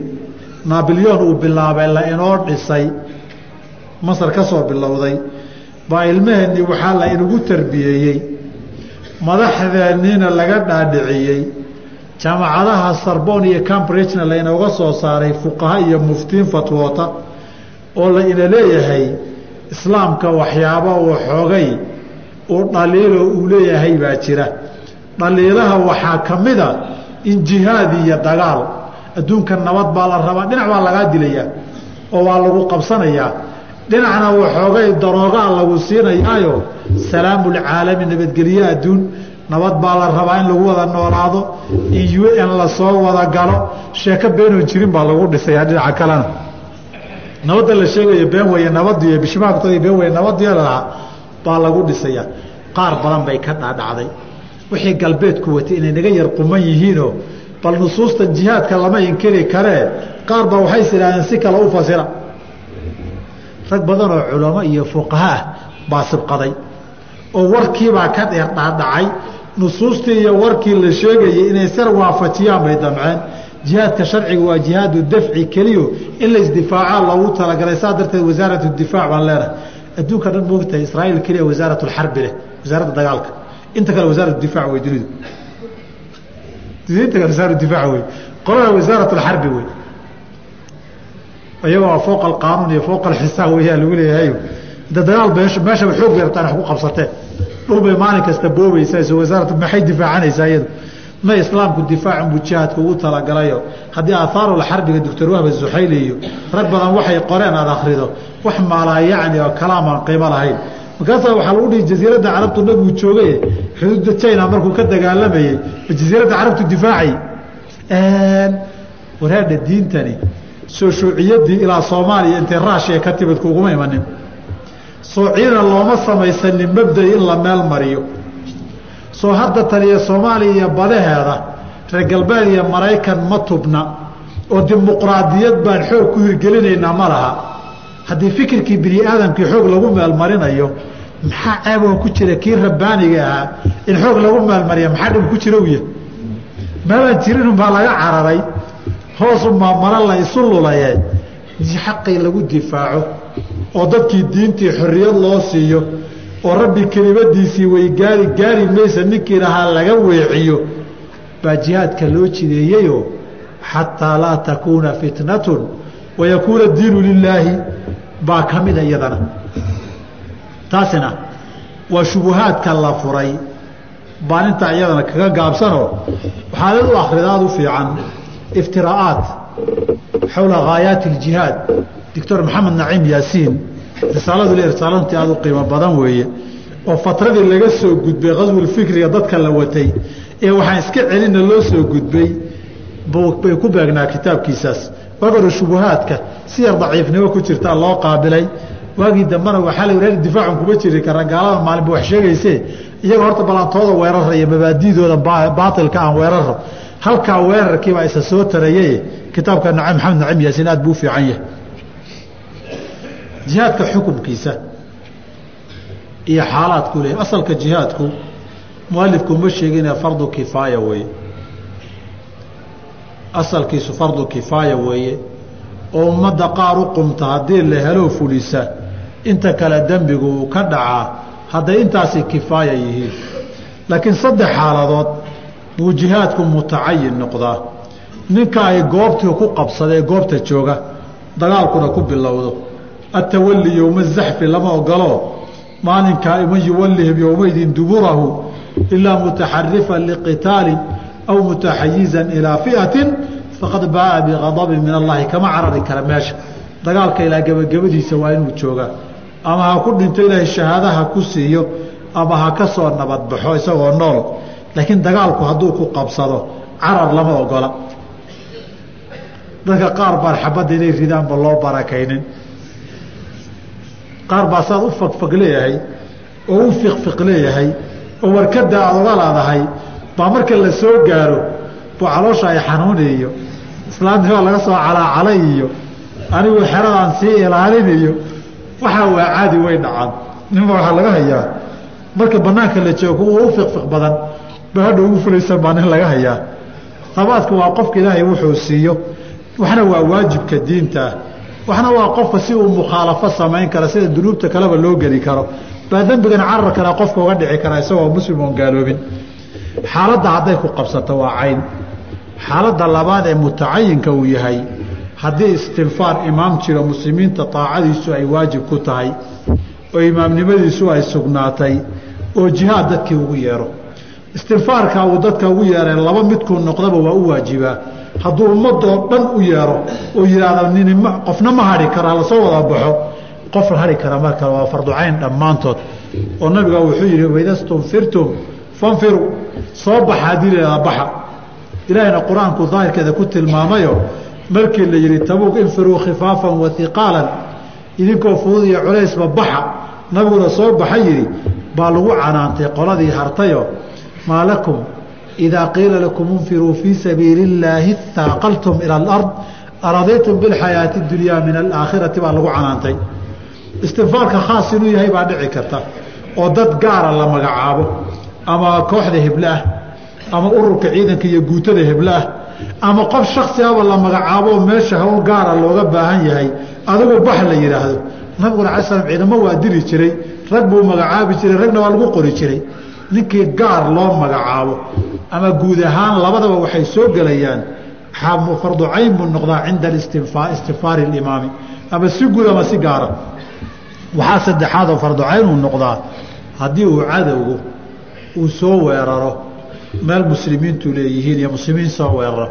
naabilyoon uu bilaabay la inoo dhisay masar ka soo bilowday. Baa ilmaheennii waxaa la inagu tarbiyeeyey madaxdeenniina laga dhaadhiciyey. Jaamacadaha sarbon iyo cambridgena laynooga soo saaray fuqaha iyo muftiin fatwoota oo la ina leeyahay islaamka waxyaabo uu xoogay uu dhaliilo uu leeyahay baa jira. Dhaliilaha waxaa ka mida in jihaad iyo dagaal adduunka nabad baa la rabaa dhinac baa lagaa dilayaa oo waa lagu qabsanayaa. Dhinacna waxoogay daroogaa lagu siinayaayo salaamulcaalami nabadgelye adduun. Nabad baa la rabaa in lagu wada noolaado in u n la soo wada galo. Sheeko beenoon jirin baa lagu dhisayaa dhinaca kalena. Nabadda la sheegayo been weeye nabadiyo bishmaagtooda been weye nabadiyo lalahaa baa lagu dhisayaa qaar badan bay ka dhaadhacday. Wixii galbeedku watay inay naga yar quman yihiinoo bal nusuusta jihaadka lama inkiri karee qaar baa waxays idhahdeen si kale u fasira. Rag badan oo culamo iyo fuqaha ah baa sibqaday. Oo warkiibaa ka dheer dhaadhacay nusuustii iyo warkii la sheegayay inay sar waafajiyaan bay damceen. Jihaadka sharciga waa jihaadu dafci keliyo in la isdifaaca loogu talagalay. Saa darteed wasaarat difaac baan leenahay. Adduunka dhan moogtahay israa'iil keliya wasaarat lxarbi leh wasaaradda dagaalka. Inta kale wasaarat difaac wey dunidu inta kale wasaarat difaac wey qolada wasaarat lxarbi wey iyagoo fooqa alqaanuun iyo fooqa alxisaab weyaa lagu leeyahay. De dagaal meeshaba xoog bay rabtaan wax ku qabsateen dhul bay maalin kasta boobaysaa wasaarat maxay difaacanaysaa iyadu? Ma islaamku difaacan buu jihaadka ugu talagalayo. Haddii ahaarul xarbiga doctor wahba zuxayli iyo rag badan waxay qoreen aada akrido wax maalaa yacni oo kalaamaan qiimo lahayn markaasaa waxaa lagu dhihi jasiiradda carabtu nabigu joogay xuduudda china markuu ka dagaalamayey jasiiradda carabtu difaacay. Waraadha diintani soo shuuciyadii ilaa soomaaliya intay raashiya ka timid kuguma imanin. Soociyana looma samaysanin mabday in la meel mariyo. Soo hadda taliya soomaaliya iyo badaheeda reer galbeed iyo maraykan ma tubna. Oo dimuqraadiyad baan xoog ku hirgelinaynaa ma laha haddii fikirkii bini aadamkii xoog lagu meelmarinayo maxaa ceeboo ku jira kii rabbaaniga ahaa in xoog lagu meelmariya maxaa dhib ku jira uya meelaan jirinunbaa laga cararay. Hoosumaa mara la isu lulaye. Xaqii lagu difaaco oo dadkii diintii xorriyad loo siiyo oo rabbi kelimadiisii way gaari gaari maysa ninkii lahaa laga weeciyo baa jihaadka loo jideeyeyoo xataa laa takuuna fitnatun wayakuuna diinu lilaahi baa ka mida iyadana taasina waa shubuhaadka la furay baan intaa iyadana kaga gaabsanoo waxaad u akhridaad u fiican iftiraa'aat xowla haayaati اljihaad doctor maxamed naciim yaasiin risaaladu le risaalantii aada u qiimo badan weeye oo fatradii laga soo gudbay qaswulfikriga dadka la watay ee waxaan iska celina loo soo gudbay bay ku beegnaa kitaabkiisaas hore shubuhaadka si yar daciifnimo ku jirtaa loo qaabilay. Waagii dambena waxaa la reer difaacun kuma jiri kara gaalada maalinba wax sheegayse. Iyaga horta ballantooda weerara iyo mabaadidooda baatilka aan weeraro halkaa weerarkiibaa isa soo taraye kitaabka nacim maxamed nacim yaasiin aad buu u fiican yahay. Jihaadka xukumkiisa iyo xaalaadku leh asalka jihaadku mualifku ma sheegine fardu kifaaya weeye asalkiisu fardu kifaaya weeye oo ummadda qaar u qumta haddii la helo fulisa inta kale dembigu uu ka dhacaa hadday intaasi kifaaya yihiin. Laakiin saddex xaaladood buu jihaadku mutacayin noqdaa. Ninka ay goobtii ku qabsadee goobta jooga dagaalkuna ku bilowdo. Atawali yowma zaxfi lama ogolo maalinkaa man yuwalihim yowmaydin duburahu ilaa mutaxarifan liqitaalin aw mutaxayizan ilaa fiatin faqad baaa bigadabin min allahi kama carari kara meesha dagaalka ilaa gebagabadiisa waa inuu joogaa ama ha ku dhinto ilaahay shahaadaha ku siiyo ama ha ka soo nabadbaxo isagoo nool laakiin dagaalku hadduu ku qabsado lama ogola dadka qaar baan xabadda inay ridaanba loo barakaynin qaar baa saad u fagfag leeyahay oo u fiqfiq leeyahay oo warkada aad oga laadahay baa marka la soo gaaro buu caloosha ay xanuuni iyo islaamnima laga soo calaacalay iyo anigu xeradaan sii ilaalin iyo waxaa waa caadi way dhacaan. Ninba waxaa laga hayaa. Marka banaanka la joogo uu u badan ba ugu fulaysan baa nin laga hayaa. Tabaadku waa qofka ilaahay wuxuu siiyo. Waxna waa waajibka diintaah waxna waa qofka si uu mukhaalafo samayn kara sida dunuubta kaleba loo geli karo. Baa dembigan carar kara qofka uga dhici kara isagoo muslim oon gaaloobin xaaladda hadday ku qabsato waa cayn. Xaaladda labaad ee mutacayinka uu yahay haddii istinfaar imaam jiro muslimiinta taacadiisu ay waajib ku tahay oo imaamnimadiisu ay sugnaatay oo jihaad dadkii ugu yeero. Istinfaarka uu dadka ugu yeereen laba midkuu noqdaba waa u waajibaa hadduu ummadoo dhan u yeero oo yidhaahda nin qofna ma hadhi karaa la soo wada baxo. Qof hadhi kara marka waa farducayn dhammaantood. Oo nabiga wuxuu yidhi waida stunfirtum fanfiruu soo baxa haddii la baxa. Ilaahayna qur'aanku daahirkeeda ku tilmaamayo markii la yidhi tabuuq infiruu khifaafan wa hiqaalan idinkoo fudud iyo culaysba baxa. Nabiguna soo baxa yidhi baa lagu canaantay qoladii hartayo. Maa lakum idaa qiila lakum infiruu fii sabiili illaahi haaqaltum ila alard aradaytum bilxayaati dunyaa min alaakhirati? Baa lagu canaantay. Istinfaarka khaas inuu yahay baa dhici karta oo dad gaara la magacaabo ama kooxda heblaah ama ururka ciidanka iyo guutada heblaah ama qof shaksiaba la magacaabo meesha hawl gaara looga baahan yahay adigu bax la yidhaahdo nabiguna ala slam ciidamo waa diri jiray rag buu magacaabi jiray ragna waa lagu qori jiray. Ninkii gaar loo magacaabo ama guud ahaan labadaba waxay soo gelayaan farducayn buu noqdaa cinda istinfaari imaami ama si guud ama si gaara. Waxaa saddexaad oo farducayn uu noqdaa haddii uu cadowgu uu soo weeraro. Meel muslimiintu leeyihiin iyo muslimiin soo weeraro.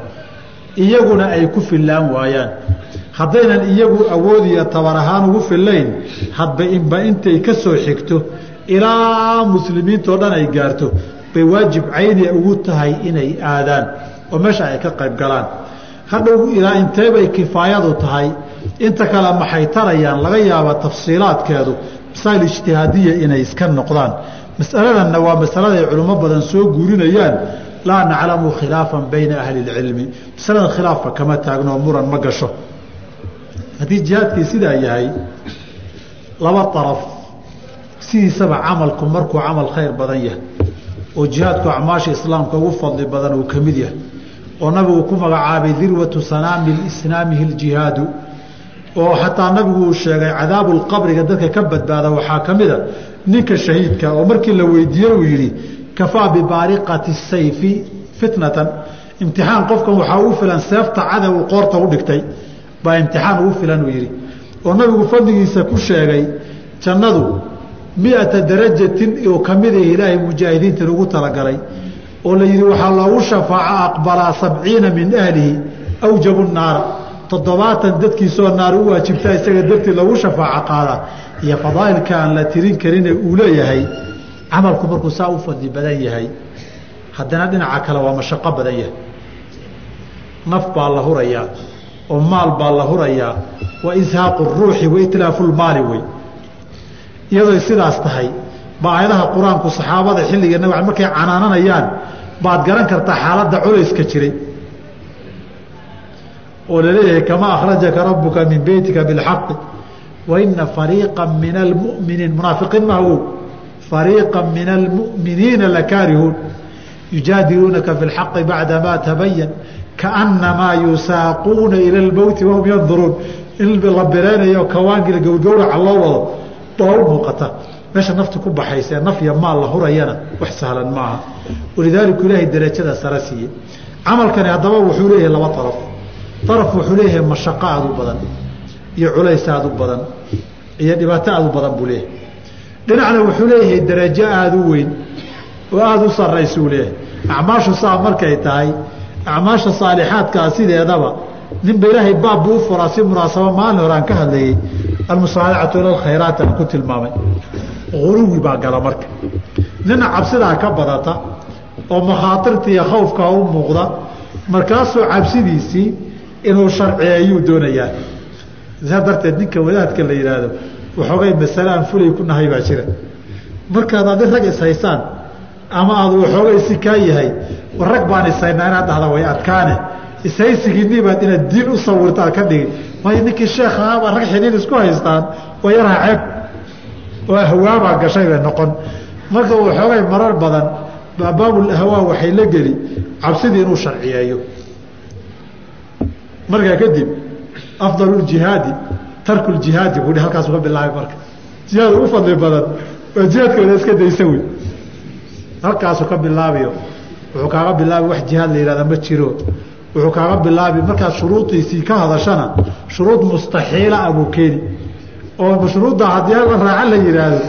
Iyaguna ay ku fillaan waayaan. Haddaynan iyagu awood iyo tabar ahaan ugu fillayn hadba inba intay ka soo xigto ilaa muslimiintao dhan ay gaarto bay waajib cayniya ugu tahay inay aadaan oo meesha ay ka qayb galaan. Hadhow ilaa inteebay kifaayadu tahay inta kale maxay tarayaan laga yaaba tafsiilaadkeedu masaa'il ijtihaadiya inay iska noqdaan masaladanna waa masaladay culimo badan soo guurinayaan. Laa naclamu khilaafan bayna ahli اlcilmi masalada khilaafka kama taagno muran ma gasho. Haddii jihaadkii sidaa yahay laba araf sidiisaba camalku markuu camal khayr badan yahay. Oo jihaadku acmaasha islaamka ugu fadli badan uu ka mid yahay. Oo nabigu ku magacaabay dirwatu sanaami islaamihi اljihaadu oo xataa nabigu uu sheegay cadaabu lqabriga dadka ka badbaada waxaa ka mida ninka shahiidka oo markii la weydiiyey uu yidhi kafaa bibaariqati sayfi fitnatan. Imtixaan qofkan waxaa ugu filan seefta cadow qoorta u dhigtay baa imtixaan ugu filan uu yidhi. Oo nabigu fadligiisa ku sheegay jannadu miata darajatin oo ka mid ah ilaahay mujaahidiintan ugu talagalay oo la yidhi waxaa loogu shafaaco aqbalaa sabciina min ahlihi awjabu naara toddobaatan dadkiisoo naar u waajibtaa isaga dartii loogu shafaaco qaadaa iyo fadaa'ilka aan la tirin karine uu leeyahay camalku markuu saa u fadli badan yahay haddana dhinaca kale waa mashaqo badan yahay. Naf baa la hurayaa oo maal baa la hurayaa wa ishaaqu ruuxi wa itlaafu lmaali wey iyadooy sidaas tahay ba aayadaha qur'aanku saxaabada xilliga nabig markay canaananayaan baad garan kartaa xaaladda culayska jiray oo la leeyahay kamaa akhrajaka rabuka min beytika bilxaqi waina fariiqa min almuminiin munaafiqiin mahawow fariiqa min almu'miniina lakaarihuun yujaadiluunaka fi lxaqi bacdamaa tabayan kaanamaa yusaaquuna ila lmowti wahum yanduruun in la bireynayo kawaangila gowgowraca loo wado baa u muuqata. Meesha nafta ku baxaysa naf iyo maal la hurayana wax sahlan maaha. Walidaalika ilaahay darajada sare siiyey. Camalkani haddaba wuxuu leeyahay laba araf araf wuxuu leeyahay mashaqo aad u badan iyo culays aada u badan iyo dhibaato aada u badan buu leeyahay dhinacna wuxuu leeyahay darajo aada u weyn oo aada u sarraysuu leeyahay acmaashu saa markay tahay acmaasha saalixaadkaa sideedaba ninba ilaahay baab buu u furaa si munaasabo maalin hore ka hadlayey almusaaracatu ila alkhayraat aan ku tilmaamay guluwi baa gala marka nina cabsidaa ka badata oo makhaatirta iyo khawfka u muuqda markaasuu cabsidiisii inuu sharciyeeyuu doonayaa. Saa darteed ninka wadaadka la yidhaahdo waxoogay masale aan fulay ku nahay baa jira. Markaad adi rag ishaysaan ama aad waxoogay si kaa yahay war rag baan ishaynaa inaad dhahda way adkaane. Ishaysigiinibaad inaad diin u sawirtaad ka dhigin. Waayo ninkii sheekha ahaabaa rag xidhiin isku haystaan waa yaraa ceeb oo ahwaabaa gashay bay noqon. Marka waxoogay marar badan baabaabul ahwaa waxay la geli cabsidii inuu sharciyeeyo markaa kadib afdal jihaadi tarku jihaadi bui halkaasu ka bilaabay marka. Jihaad ugu fadli badan oo jihaadka wada iska daysa wey halkaasu ka bilaabayo wuxuu kaaga bilaabi wax jihaad la yihahda ma jiro. Wuxuu kaaga bilaabi markaad shuruudiisii ka hadashana shuruud mustaxiila ah keeni. Oo mashruudda haddii hala raaca la yihaahdo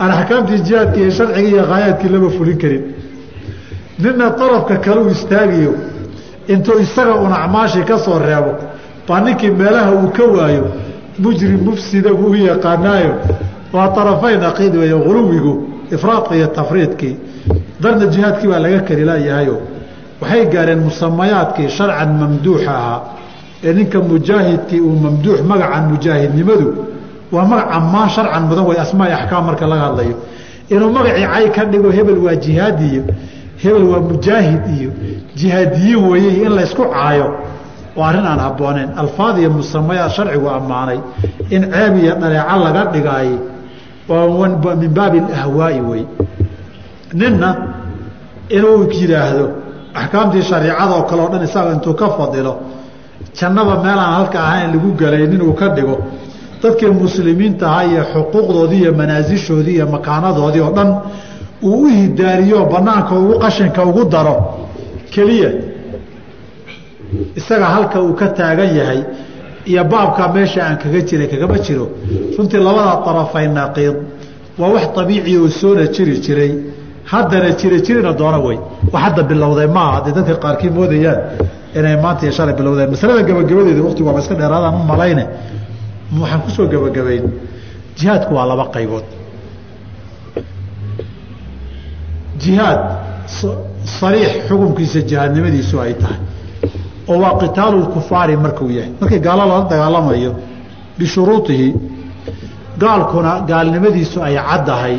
aan axkaamtii jihaadka iyo sharciga iyo khaayaadkii lama fulin karin. Nina darafka kale u istaagiyo intuu isaga un acmaashii ka soo reebo baa ninkii meelaha uu ka waayo mujrim mufsida buu u yaqaanaayo waa arafayn aqiid weeye guluwigu ifraadka iyo tafriidkii darna jihaadkii baa laga kari laayahayo waxay gaareen musamayaadkii sharcan mamduuxa ahaa ee ninka mujaahidkii uu mamduux magacan mujaahidnimadu waa magac ammaan sharcan mudan way asmaai axkaam marka laga hadlayo inuu magacii cay ka dhigo hebel waa jihaadi iyo hebel waa mujaahid iyo jihaadiyiin weeye in laysku caayo. Waa arrin aan habbooneyn alfaad iyo musamayaad sharcigu ammaanay in ceeb iyo dhaleeco laga dhigaay waa min baabi ahwaai wey ninna inuu yidhaahdo axkaamtii shariicadoo kale o dhan isaga intuu ka fadilo jannaba meelaan halka ahayn lagu galaynin inuu ka dhigo dadkii muslimiinta ahaa iyo xuquuqdoodii iyo manaasishoodii iyo makaanadoodii oo dhan uu u hidaariyo banaanka ugu qashinka ugu daro keliya isaga halka uu ka taagan yahay iyo baabkaa meesha aan kaga jiray kagama jiro. Runtii labada arafay naqiid waa wax abiici oo soona jiri jiray. Haddana jira jirina doona wey wax hadda bilowday maaha hadday dadka qaarkii moodayaan inay maanta iyo shalay bilowdeen masalada gabagabadeeda waqtigu waaba iska dheeraadaan u malayne. Waxaan ku soo gabagabayn. Jihaadku waa laba qaybood jihaad sariix xukunkiisa jihaadnimadiisu ay tahay. Oo waa qitaalu markuu yahay. Markii gaalo lala dagaalamayo bishuruuihi gaalkuna gaalnimadiisu ay caddahay.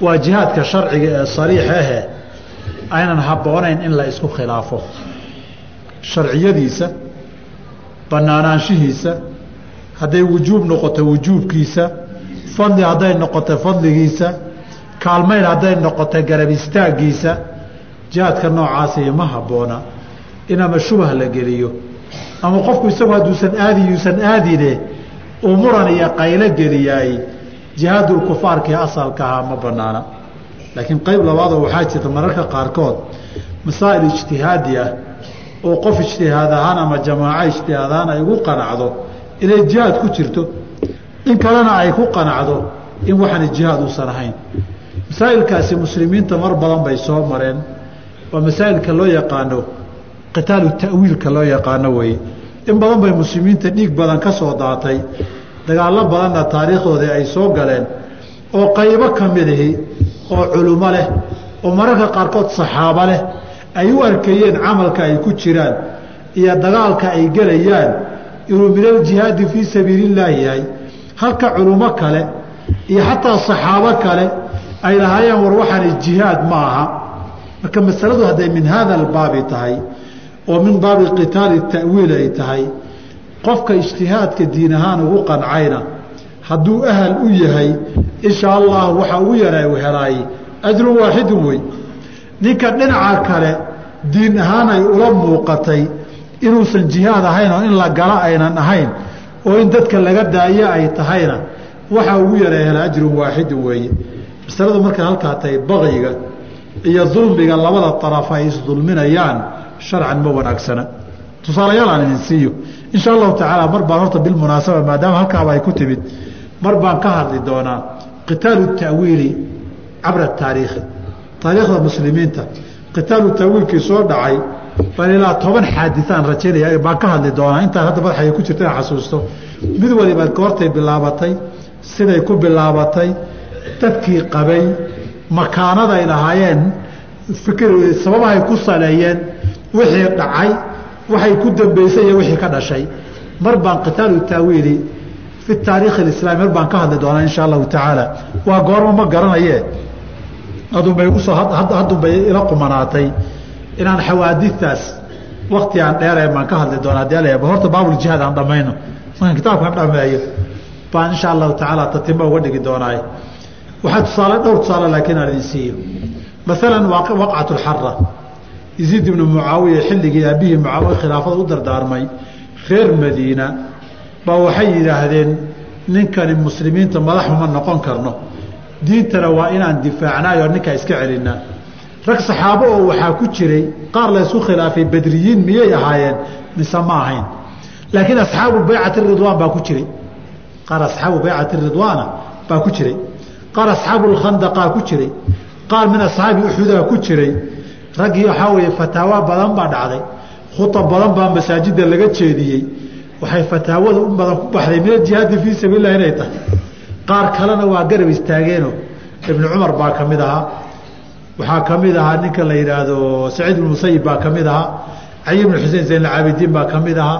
Waa jihaadka sharciga ee sariix ahe aynan habboonayn in la isku khilaafo. Sharciyadiisa banaanaanshihiisa hadday wujuub noqoto wujuubkiisa fadli hadday noqoto fadligiisa kaalmayn hadday noqoto garab istaaggiisa jihaadka noocaasi ma habboona in ama shubah la geliyo. Ama qofku isagu hadduusan aadi yuusan aadine uu muran iyo qaylo geliyaay jihaadulkufaarkii asalka ahaa ma banaana laakiin qayb labaadoo waxaa jirta mararka qaarkood masaa'il ijtihaadi ah oo qof ijtihaad ahaan ama jamaaco ijtihaad ahaan ay ugu qanacdo inay jihaad ku jirto. In kalena ay ku qanacdo in waxaan jihaad uusan ahayn masaa'ilkaasi muslimiinta mar badan bay soo mareen. Waa masaa'ilka loo yaqaano qitaalu ta'wiilka loo yaqaano weeye. In badan bay muslimiinta dhiig badan ka soo daatay. Dagaallo badanna taariikhdoodii ay soo galeen. Oo qaybo ka midahi oo culummo leh oo mararka qaarkood saxaabo leh ay u arkayeen camalka ay ku jiraan iyo dagaalka ay gelayaan. Inuu min aljihaadi fii sabiilillaahi yahay. Halka culummo kale iyo xataa saxaabo kale ay lahaayeen war waxaani jihaad ma aha. Marka masaladu hadday min haada albaabi tahay oo min baabi qitaali ta'wiil ay tahay qofka ijtihaadka diin ahaan ugu qancayna hadduu ahal u yahay insha allah waxa ugu yara u helaay ajrun waaxidun wey ninka dhinaca kale diin ahaan ay ula muuqatay inuusan jihaad ahayn oo in la gala aynan ahayn oo in dadka laga daayo ay tahayna waxa ugu yara hela ajrun waaxidun weeye masaladu markay halkaa tahay baqyiga iyo dulmiga labada araf ay isdulminayaan sharcan ma wanaagsana. Tusaalayaal aan idin siiyo. Insha allahu tacaala mar baan horta bilmunaasaba maadaama halkaaba ay ku timid mar baan ka hadli doonaa qitaalu ta'wiili cabra taariikhi. Taariikhda muslimiinta qitaalu ta'wiilkii soo dhacay baan ilaa toban xaadiaan rajaynaya baan ka hadli doonaa. Intaan hadda madaxay ku jirta inaan xasuusto. Mid waliba goortay bilaabatay siday ku bilaabatay dadkii qabay makaanaday lahaayeen sababahay ku saleeyeen wixii dhacay waxay ku dambeysay iyo wixii ka dhashay. Mar baan qitaalu taawiili fi taariikhi islaami mar baan ka hadli doonaa insha allahu tacaala. Waa goormo ma garanaye? Adunbay u soo haddunbay ila qumanaatay. Inaan xawaadistaas wakti aan dheereen baan ka hadli doonaa ala horta baabuljihaad aan dhamayno markaan kitaabkan dhameeyo. Baan insha allahu tacaala tatima uga dhigi doonaaye waxaa tusaale dhowr tusaale laakiin aan idin siiyo. Maalan waqcat lxara yasiid ibnu mucaawiya xilligii aabihii mucaawiya khilaafada u dardaarmay reer madiina baa waxay yidhaahdeen ninkani muslimiinta madaxuma noqon karno. Diintana waa inaan difaacnaayoo ninkaa iska celinaa rag saxaabo oo waxaa ku jiray qaar laysku khilaafay badriyiin miyay ahaayeen mise ma ahayn. Laakiin asxaabu baycati ridwaan baa ku jiray. Qaar asxaabu baycati ridwaana baa ku jiray qaar asxaabu lkhandaqaa ku jiray. Qaar min asxaabi uxudaa ku jiray. Raggii waxaa weeye fataawa badan baa dhacday. Khuab badan baa masaajida laga jeediyey. Waxay fataawada u badan ku baxday min ajihaadi fii sabiililah inay tahay. Qaar kalena waa garab istaageeno ibnu cumar baa ka mid ahaa. Waxaa ka mid ahaa ninka la yidhaahdo saciid ibnu musayib baa ka mid ahaa. Cali ibnu xusein zaynalcaabidiin baa ka mid ahaa.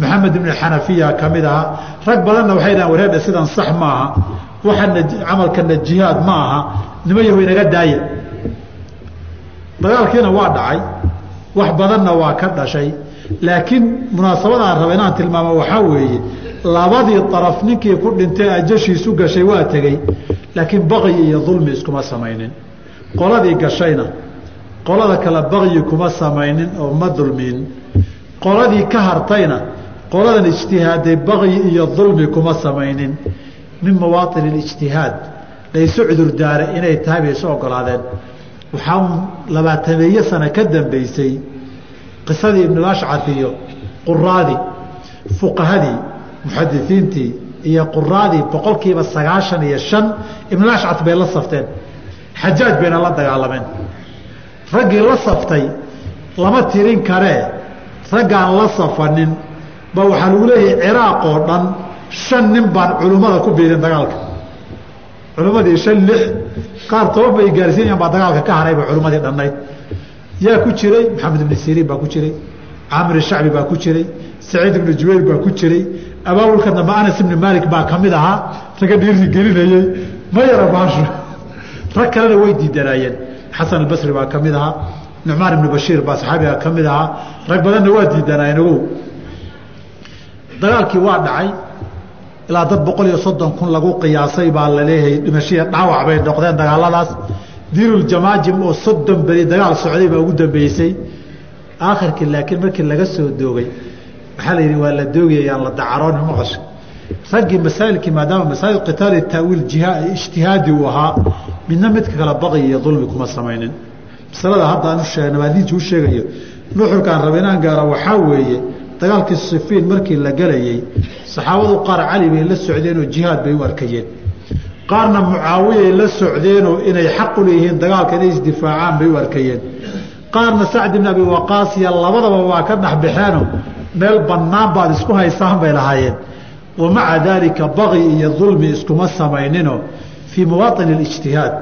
Maxamed ibnu xanafiya ka mid ahaa. Rag badanna waxay dhahan wareedha sidan sax maaha camalkana jihaad ma aha nima yahu inaga daaya dagaalkiina waa dhacay wax badanna waa ka dhashay laakiin munaasabadaan raba inaan tilmaamo waxaa weeye labadii araf ninkii ku dhintay ajashiisu gashay waa tegey laakiin baqyi iyo dulmi iskuma samaynin. Qoladii gashayna qolada kale baqyi kuma samaynin oo ma dulmin. Qoladii ka hartayna qoladan ijtihaaday baqyi iyo dulmi kuma samaynin min mawaaطin اlijtihaad laysu cudurdaaray inay tahay bay isu ogolaadeen. Waxaa labaatameeye sano ka dambeysay qisadii ibnulashcar iyo quraadii fuqahadii muxadisiintii iyo quraadii boqolkiiba sagaashan iyo shan. Ibnulashcar bay la safteen. Xajaaj bayna la dagaalameen. Raggii la saftay lama tirin karee raggaan la safanin. Ba waxaa lagu leeyahay ciraaq oo dhan shan nin baan culummada ku biirin dagaalka. Culummadii shan lix qaar toban bay gaarsiinayan baa dagaalka ka harayba culummadii dhannayd yaa ku jiray maxamed ibni siriin baa ku jiray camir shacbi baa ku jiray saciid ibnu jubayr baa ku jiray abaabulka dambe anas ibni maalik baa ka mid ahaa raga dhiiri gelinayey ma yara baasho rag kalena way diidanaayeen. Xasan albasri baa ka mid ahaa nucmaan ibnu bashiir baa saxaabiga ka mid ahaa rag badanna waa diidanaayeen ogow. Dagaalkii waa dhacay ilaa dad boqol iyo soddon kun lagu qiyaasay baa la leeyahay dhimashiya dhaawac bay noqdeen dagaaladaas. Diinuljamaajim oo soddon beri dagaal socday baa ugu dambeysay. Aakhirkii laakiin markii laga soo doogay waxaa la yidhi waa la doogayayaan la dacaroon maqasha raggii masaa'ilkii maadaama masaa'il qitaali taawiil ijtihaadi uu ahaa midna midka kale baqi iyo dulmi kuma samaynin. Masalada hadda aan u sheeg nabaadiinta u sheegayo. Nuxurkaan raba inaan gaaro waxaa weeye dagaalkii sifiin markii la gelayey saxaabadu qaar cali bay la socdeenoo jihaad bay u arkayeen. Qaarna mucaawiyay la socdeenoo inay xaq u leeyihiin dagaalka inay isdifaacaan bay u arkayeen. Qaarna sacd ibn abi waqaas iyo labadaba waa ka dhexbaxeeno meel bannaan baad isku haysaan bay lahaayeen. Wa maca daalika baqi iyo dulmi iskuma samayninoo fii muwaaطini اlijtihaad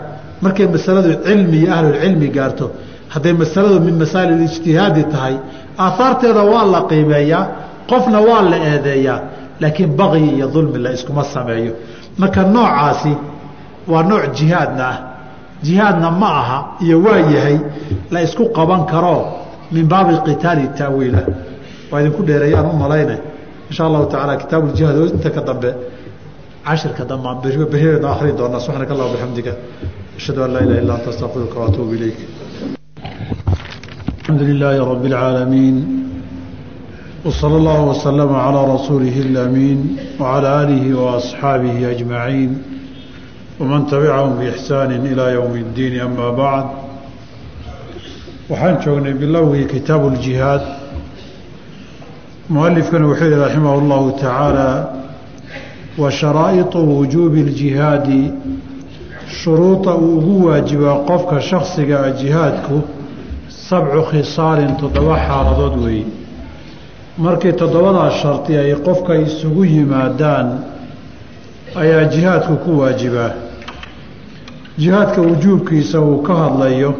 markay masaladu cilmi iyo ahlulcilmi gaarto hadday masaladu min masaa'il ijtihaadi tahay aahaarteeda waa la qiimeeyaa qofna waa la eedeeyaa laakiin baqyi iyo dulmi la iskuma sameeyo. Marka noocaasi waa nooc jihaadna ah. Jihaadna ma aha iyo waa yahay la isku qaban karoo min baabi qitaali taawiila waa idinku dheereeyaan u malayna insha allahu tacaala kitaabu jihaad oo inta ka dambe cashirka damaan berreenoo ahrin doona subxaanaka allahuma bixamdika ashhadu an laa ilaha illa anta astafiruka waatuubu ilayk. Alxamdu lilaahi rabi اlcaalamiin العالمين وصلى الله وسلم على رسوله الأمين وعلى آله وأصحابه أجمعين ومن تبعهم بإحسان إلى يوم الدين أما بعد waxaan joognay bilowgii kitaabu ljihaad mualifkana wuxuu yihi raximah اllahu tacaala wa sharaa'iطu wujuubi اljihaadi shuruuda uu ugu waajibaa qofka shaksiga a jihaadku sabcu khisaalin toddoba xaaladood weeye markii toddobadaas shardi ay qofka isugu yimaadaan ayaa jihaadku ku waajibaa. Jihaadka wujuubkiisa uu ka hadlayo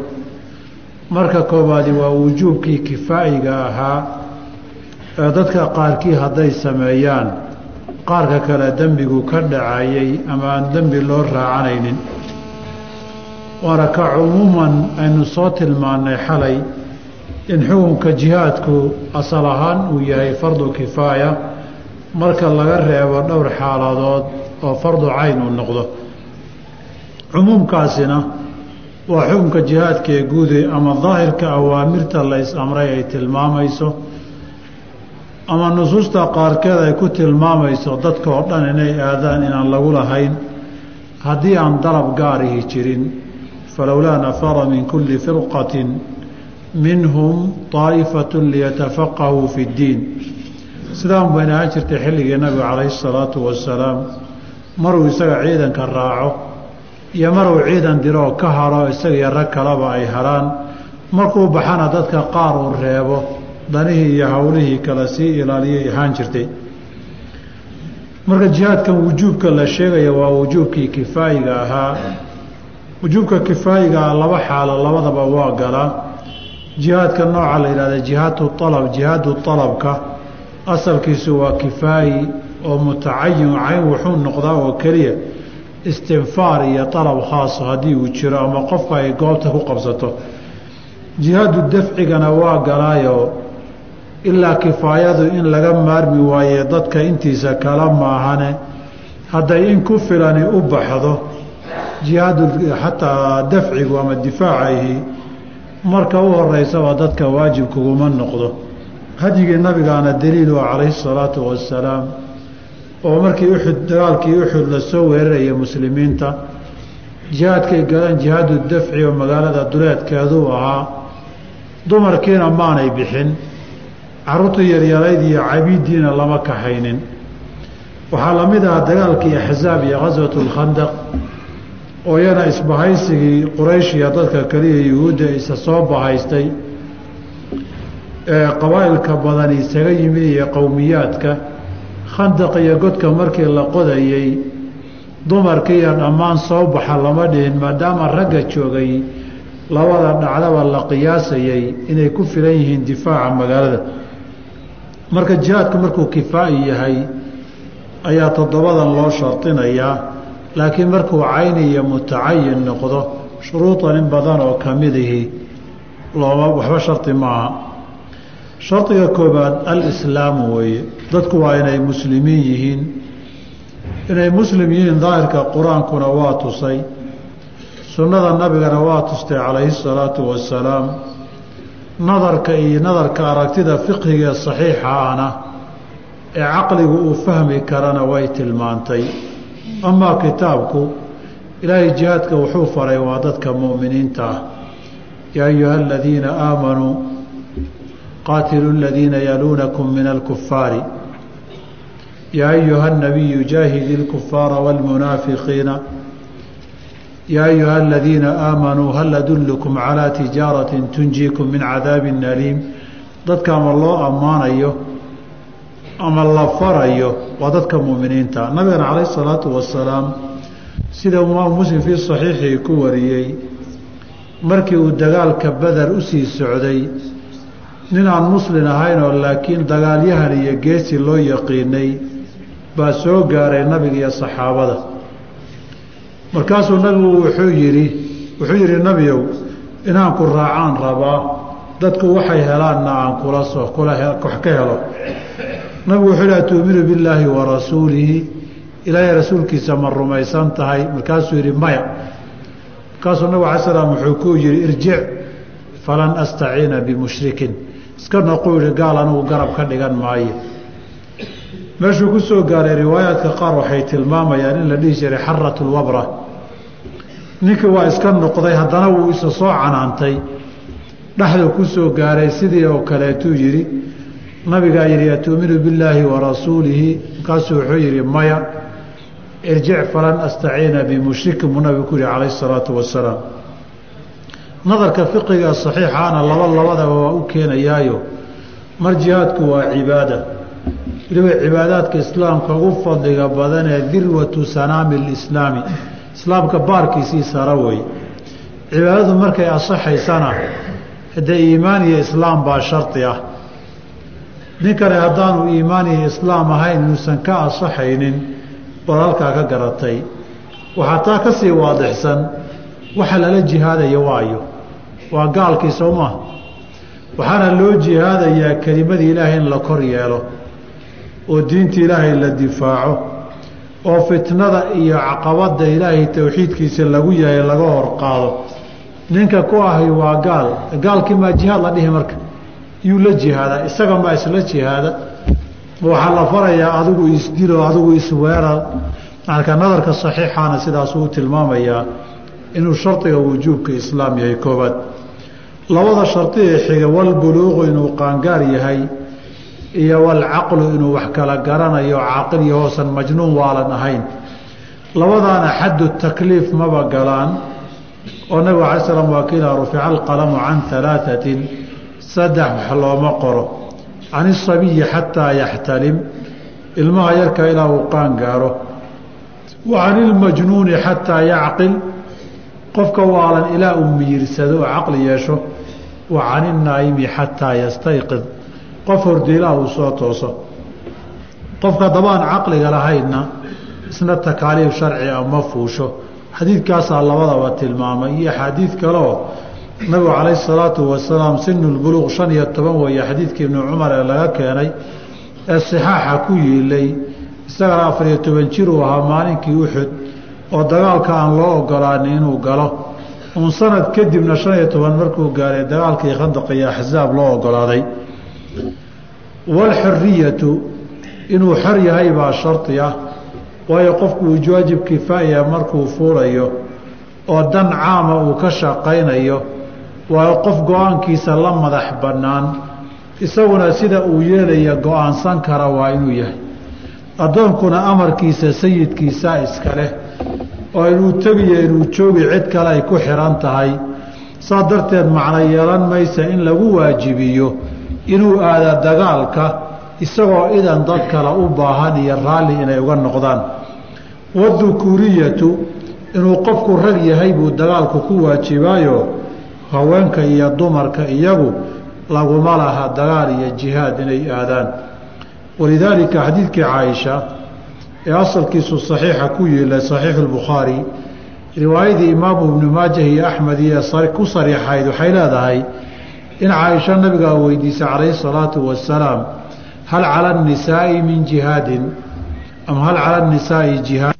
marka koobaadi waa wujuubkii kifaa'iga ahaa ee dadka qaarkii hadday sameeyaan qaarka kale dembigu ka dhacayay ama aan dembi loo raacanaynin. Waana ka cumuuman aynu soo tilmaannay xalay in xukunka jihaadku asal ahaan uu yahay fardu kifaaya marka laga reebo dhowr xaaladood oo fardu cayn uu noqdo. Cumuumkaasina waa xukunka jihaadka ee guude ama daahirka awaamirta la is-amray ay tilmaamayso ama nusuusta qaarkeed ay ku tilmaamayso dadka oo dhan inay aadaan inaan lagu lahayn haddii aan dalab gaarihi jirin. Falowlaa nafara min kulli firqatin minhum طaa'ifatu liyatafaqahuu fi اddiin sidaan bayna ahaan jirtay xilligii nabiga calayhi الsalaatu wasalaam maruu isaga ciidanka raaco iyo maruu ciidan diroo ka haro isagiyo rag kaleba ay haraan markuu baxana dadka qaar uu reebo danihii iyo howlihii kale sii ilaaliyay ahaan jirtay marka jihaadkan wujuubka la sheegaya waa wujuubkii kifaayiga ahaa wujuubka kifaayiga ah laba xaalo labadaba waa galaa jihaadka nooca la yidhahda jihaadu alab jihaadu alabka asalkiisu waa kifaayi oo mutacayin cayn wuxuu noqdaa oo keliya istinfaar iyo alab khaaso haddii uu jiro ama qofka ay goobta ku qabsato. Jihaadu dafcigana waa galaayo ilaa kifaayadu in laga maarmi waaye dadka intiisa kala maahane hadday in ku filani u baxdo jihaadu xataa dafcigu ama difaacahi marka u horeysaba dadka waajib kuguma noqdo. Hadyigii nabigaana daliilu calayhi salaatu wasalaam oo markii uxud dagaalkii uxud la soo weeraraya muslimiinta jihaadkay galeen jihaadu dafci oo magaalada duleedkeeduu ahaa dumarkiina maanay bixin caruurtii yaryarayd iyo cabiiddiina lama kaxaynin waxaa la mid ahaa dagaalkii axzaab iyo khaswat lkhandaq oo iyana isbahaysigii quraysh iyo dadka kaliya yuhuudda isa soo bahaystay ee qabaa'ilka badan isaga yimid iyo qowmiyaadka khandaq iyo godka markii la qodayey dumarkiiyo dhammaan soo baxa lama dhihin maadaama ragga joogay labada dhacdaba la qiyaasayay inay ku filan yihiin difaaca magaalada. Marka jihaadku markuu kifaa'i yahay ayaa toddobadan loo shardinayaa laakiin markuu cayni iyo mutacayin noqdo shuruudan in badan oo ka midihi looma waxba shardi maaha. Shardiga koobaad alislaamu weeye. Dadku waa inay muslimiin yihiin. Inay muslim yihiin daahirka qur'aankuna waa tusay. Sunnada nabigana waa tustay calayhi salaatu wasalaam nadarka iyo nadarka aragtida fiqhiga saxiixa ahna ee caqligu uu fahmi karana way tilmaantay amaa kitaabku ilaahay jihaadka wuxuu faray waa dadka mu'miniinta ah. Yaa ayuha aladiina aamanuu qaatilu aladiina yaluunakum min alkufaari yaa ayuha nabiyu jaahidi lkufaara wاlmunaafiqiina yaa ayuha aladiina aamanuu hal adullukum calaa tijaaratin tunjiikum min cadaabin aliim dadka ama loo ammaanayo ama la farayo waa dadka mu'miniinta nabigana calayh isalaatu wasalaam sida imaamu muslim fii saxiixii ku wariyey markii uu dagaalka beder u sii socday nin aan muslin ahaynoo laakiin dagaalyahan iyo geesi loo yaqiinay baa soo gaaray nabiga iyo saxaabada. Markaasuu nabigu wuxuu yidhi wuxuu yidhi nabiow inaan ku raacaan rabaa dadku waxay helaanna aan kula soo kula wax ka helo nabigu wuxuu yidhi atuuminu billaahi wa rasuulihi. Ilaahay rasuulkiisa ma rumaysan tahay. Markaasuu yidhi maya. Markaasuu nabig alay slam wuxuu ku yidhi irjic falan astaciina bimushrikin. Iska noquu yihi gaal anigu garab ka dhigan maayo meeshuu ku soo gaaray riwaayaadka qaar waxay tilmaamayaan in la dhihi jiray xarat lwabra ninkii waa iska noqday haddana wuu isa soo canaantay. Dhexduu ku soo gaaray sidii oo kaleetuu yidhi nabigaa yidhi atuuminu billaahi wa rasuulihi. Markaasuu wuxuu yidhi maya irjic falan astaciina bimushrikin buu nabigu ku yihi calayh isalaatu wasalaam nadarka fiqiga saxiixaana laba labadaba waa u keenayaayo. Mar jihaadku waa cibaada. Weliba cibaadaadka islaamka ugu fadliga badan ee dirwatu sanaami lislaami islaamka baarkiisii sara wey. Cibaadadu markay asaxaysana haddee iimaan iyo islaam baa shardi ah ninkani haddaanu iimaan islaam ahayn inuusan ka baad halkaa ka garatay. Waxaa taa ka sii waadixsan waxa lala jihaadaya waayo. Waa gaalkii soo maha waxaana loo jihaadayaa kelimadii ilaahay in la kor yeelo oo diinta ilaahay la difaaco oo fitnada iyo caqabadda ilaahay towxiidkiisa lagu yahay laga hor qaado ninka ku ahi waa gaal. Gaalkii maa jihaad la dhihi marka yuu la jihaadaa isaga maa isla jihaada. Waxaa la farayaa adigu isdilo adigu isweerar marka nadarka saxiixaana sidaasuu tilmaamayaa inuu shardiga wujuubka islaam yahay koobaad labada shardi ee xiga walbuluuqu inuu qaangaar yahay iyo walcaqlu inuu wax kala garanayo caaqil iyo majnuun waalan ahayn. Labadaana xaddu takliif maba galaan. Oo nabigu alay slam waa kiilaa rufica alqalamu can alaaatin saddex wax looma qoro. Can isabiyi xataa yaxtalim. Ilmaha yarka ilaa uu qaan gaaro. Wa can ilmajnuuni xataa yacqil. Qofka waalan ilaa uu miyirsado oo caqli yeesho. Wa can inaa'imi xataa yastayqid. Qof hordiilaa uu soo tooso. Qofka dabaan caqliga lahaydna isna takaaliif sharci a ma fuusho. Xadiidkaasaa labadaba tilmaamay. Iyo axaadiid kaleoo nabigu calayhi salaatu wasalaam sinulbuluuq shan iyo toban weeye xadiidkii ibnu cumar ee laga keenay ee sixaaxa ku yiilay isagana afariyo toban jir uu ahaa maalinkii uxud oo dagaalka aan loo ogolaanin inuu galo. Uun sanad kadibna shan iyo toban markuu gaaray dagaalkii khandaq iyo axsaab loo ogolaaday. Walxuriyatu inuu xor yahay baa shardi ah waayo qofku uu kifaaya markuu fuulayo oo dan caama uu ka shaqaynayo waa qof go'aankiisa la madax bannaan. Isaguna sida uu yeelaya go'aansan kara waa inuu yahay. Addoonkuna amarkiisa sayidkiisa iska leh. Oo inuu tegiyo inuu joogi cid kale ay ku xihan tahay. Saa darteed macno yeelan maysa in lagu waajibiyo inuu aada dagaalka isagoo idan dad kale u baahan iyo raalli inay uga noqdaan. Wadukuuriyatu inuu qofku rag yahay buu dagaalku ku waajibaayo haweenka iyo dumarka iyagu laguma laha dagaal iyo jihaad inay aadaan. Walidaalika xadiidkii caaisha ee asalkiisu saxiixa ku yeelay saxiixu lbukhaari riwaayadii imaamu ibnu maajah iyo axmed iyo ku sariixayd waxay leedahay in caaisha nabigaa weydiisay calayhi salaatu wasalaam hal cala annisaa'i min jihaadin ama hal cala annisaa'i jihaad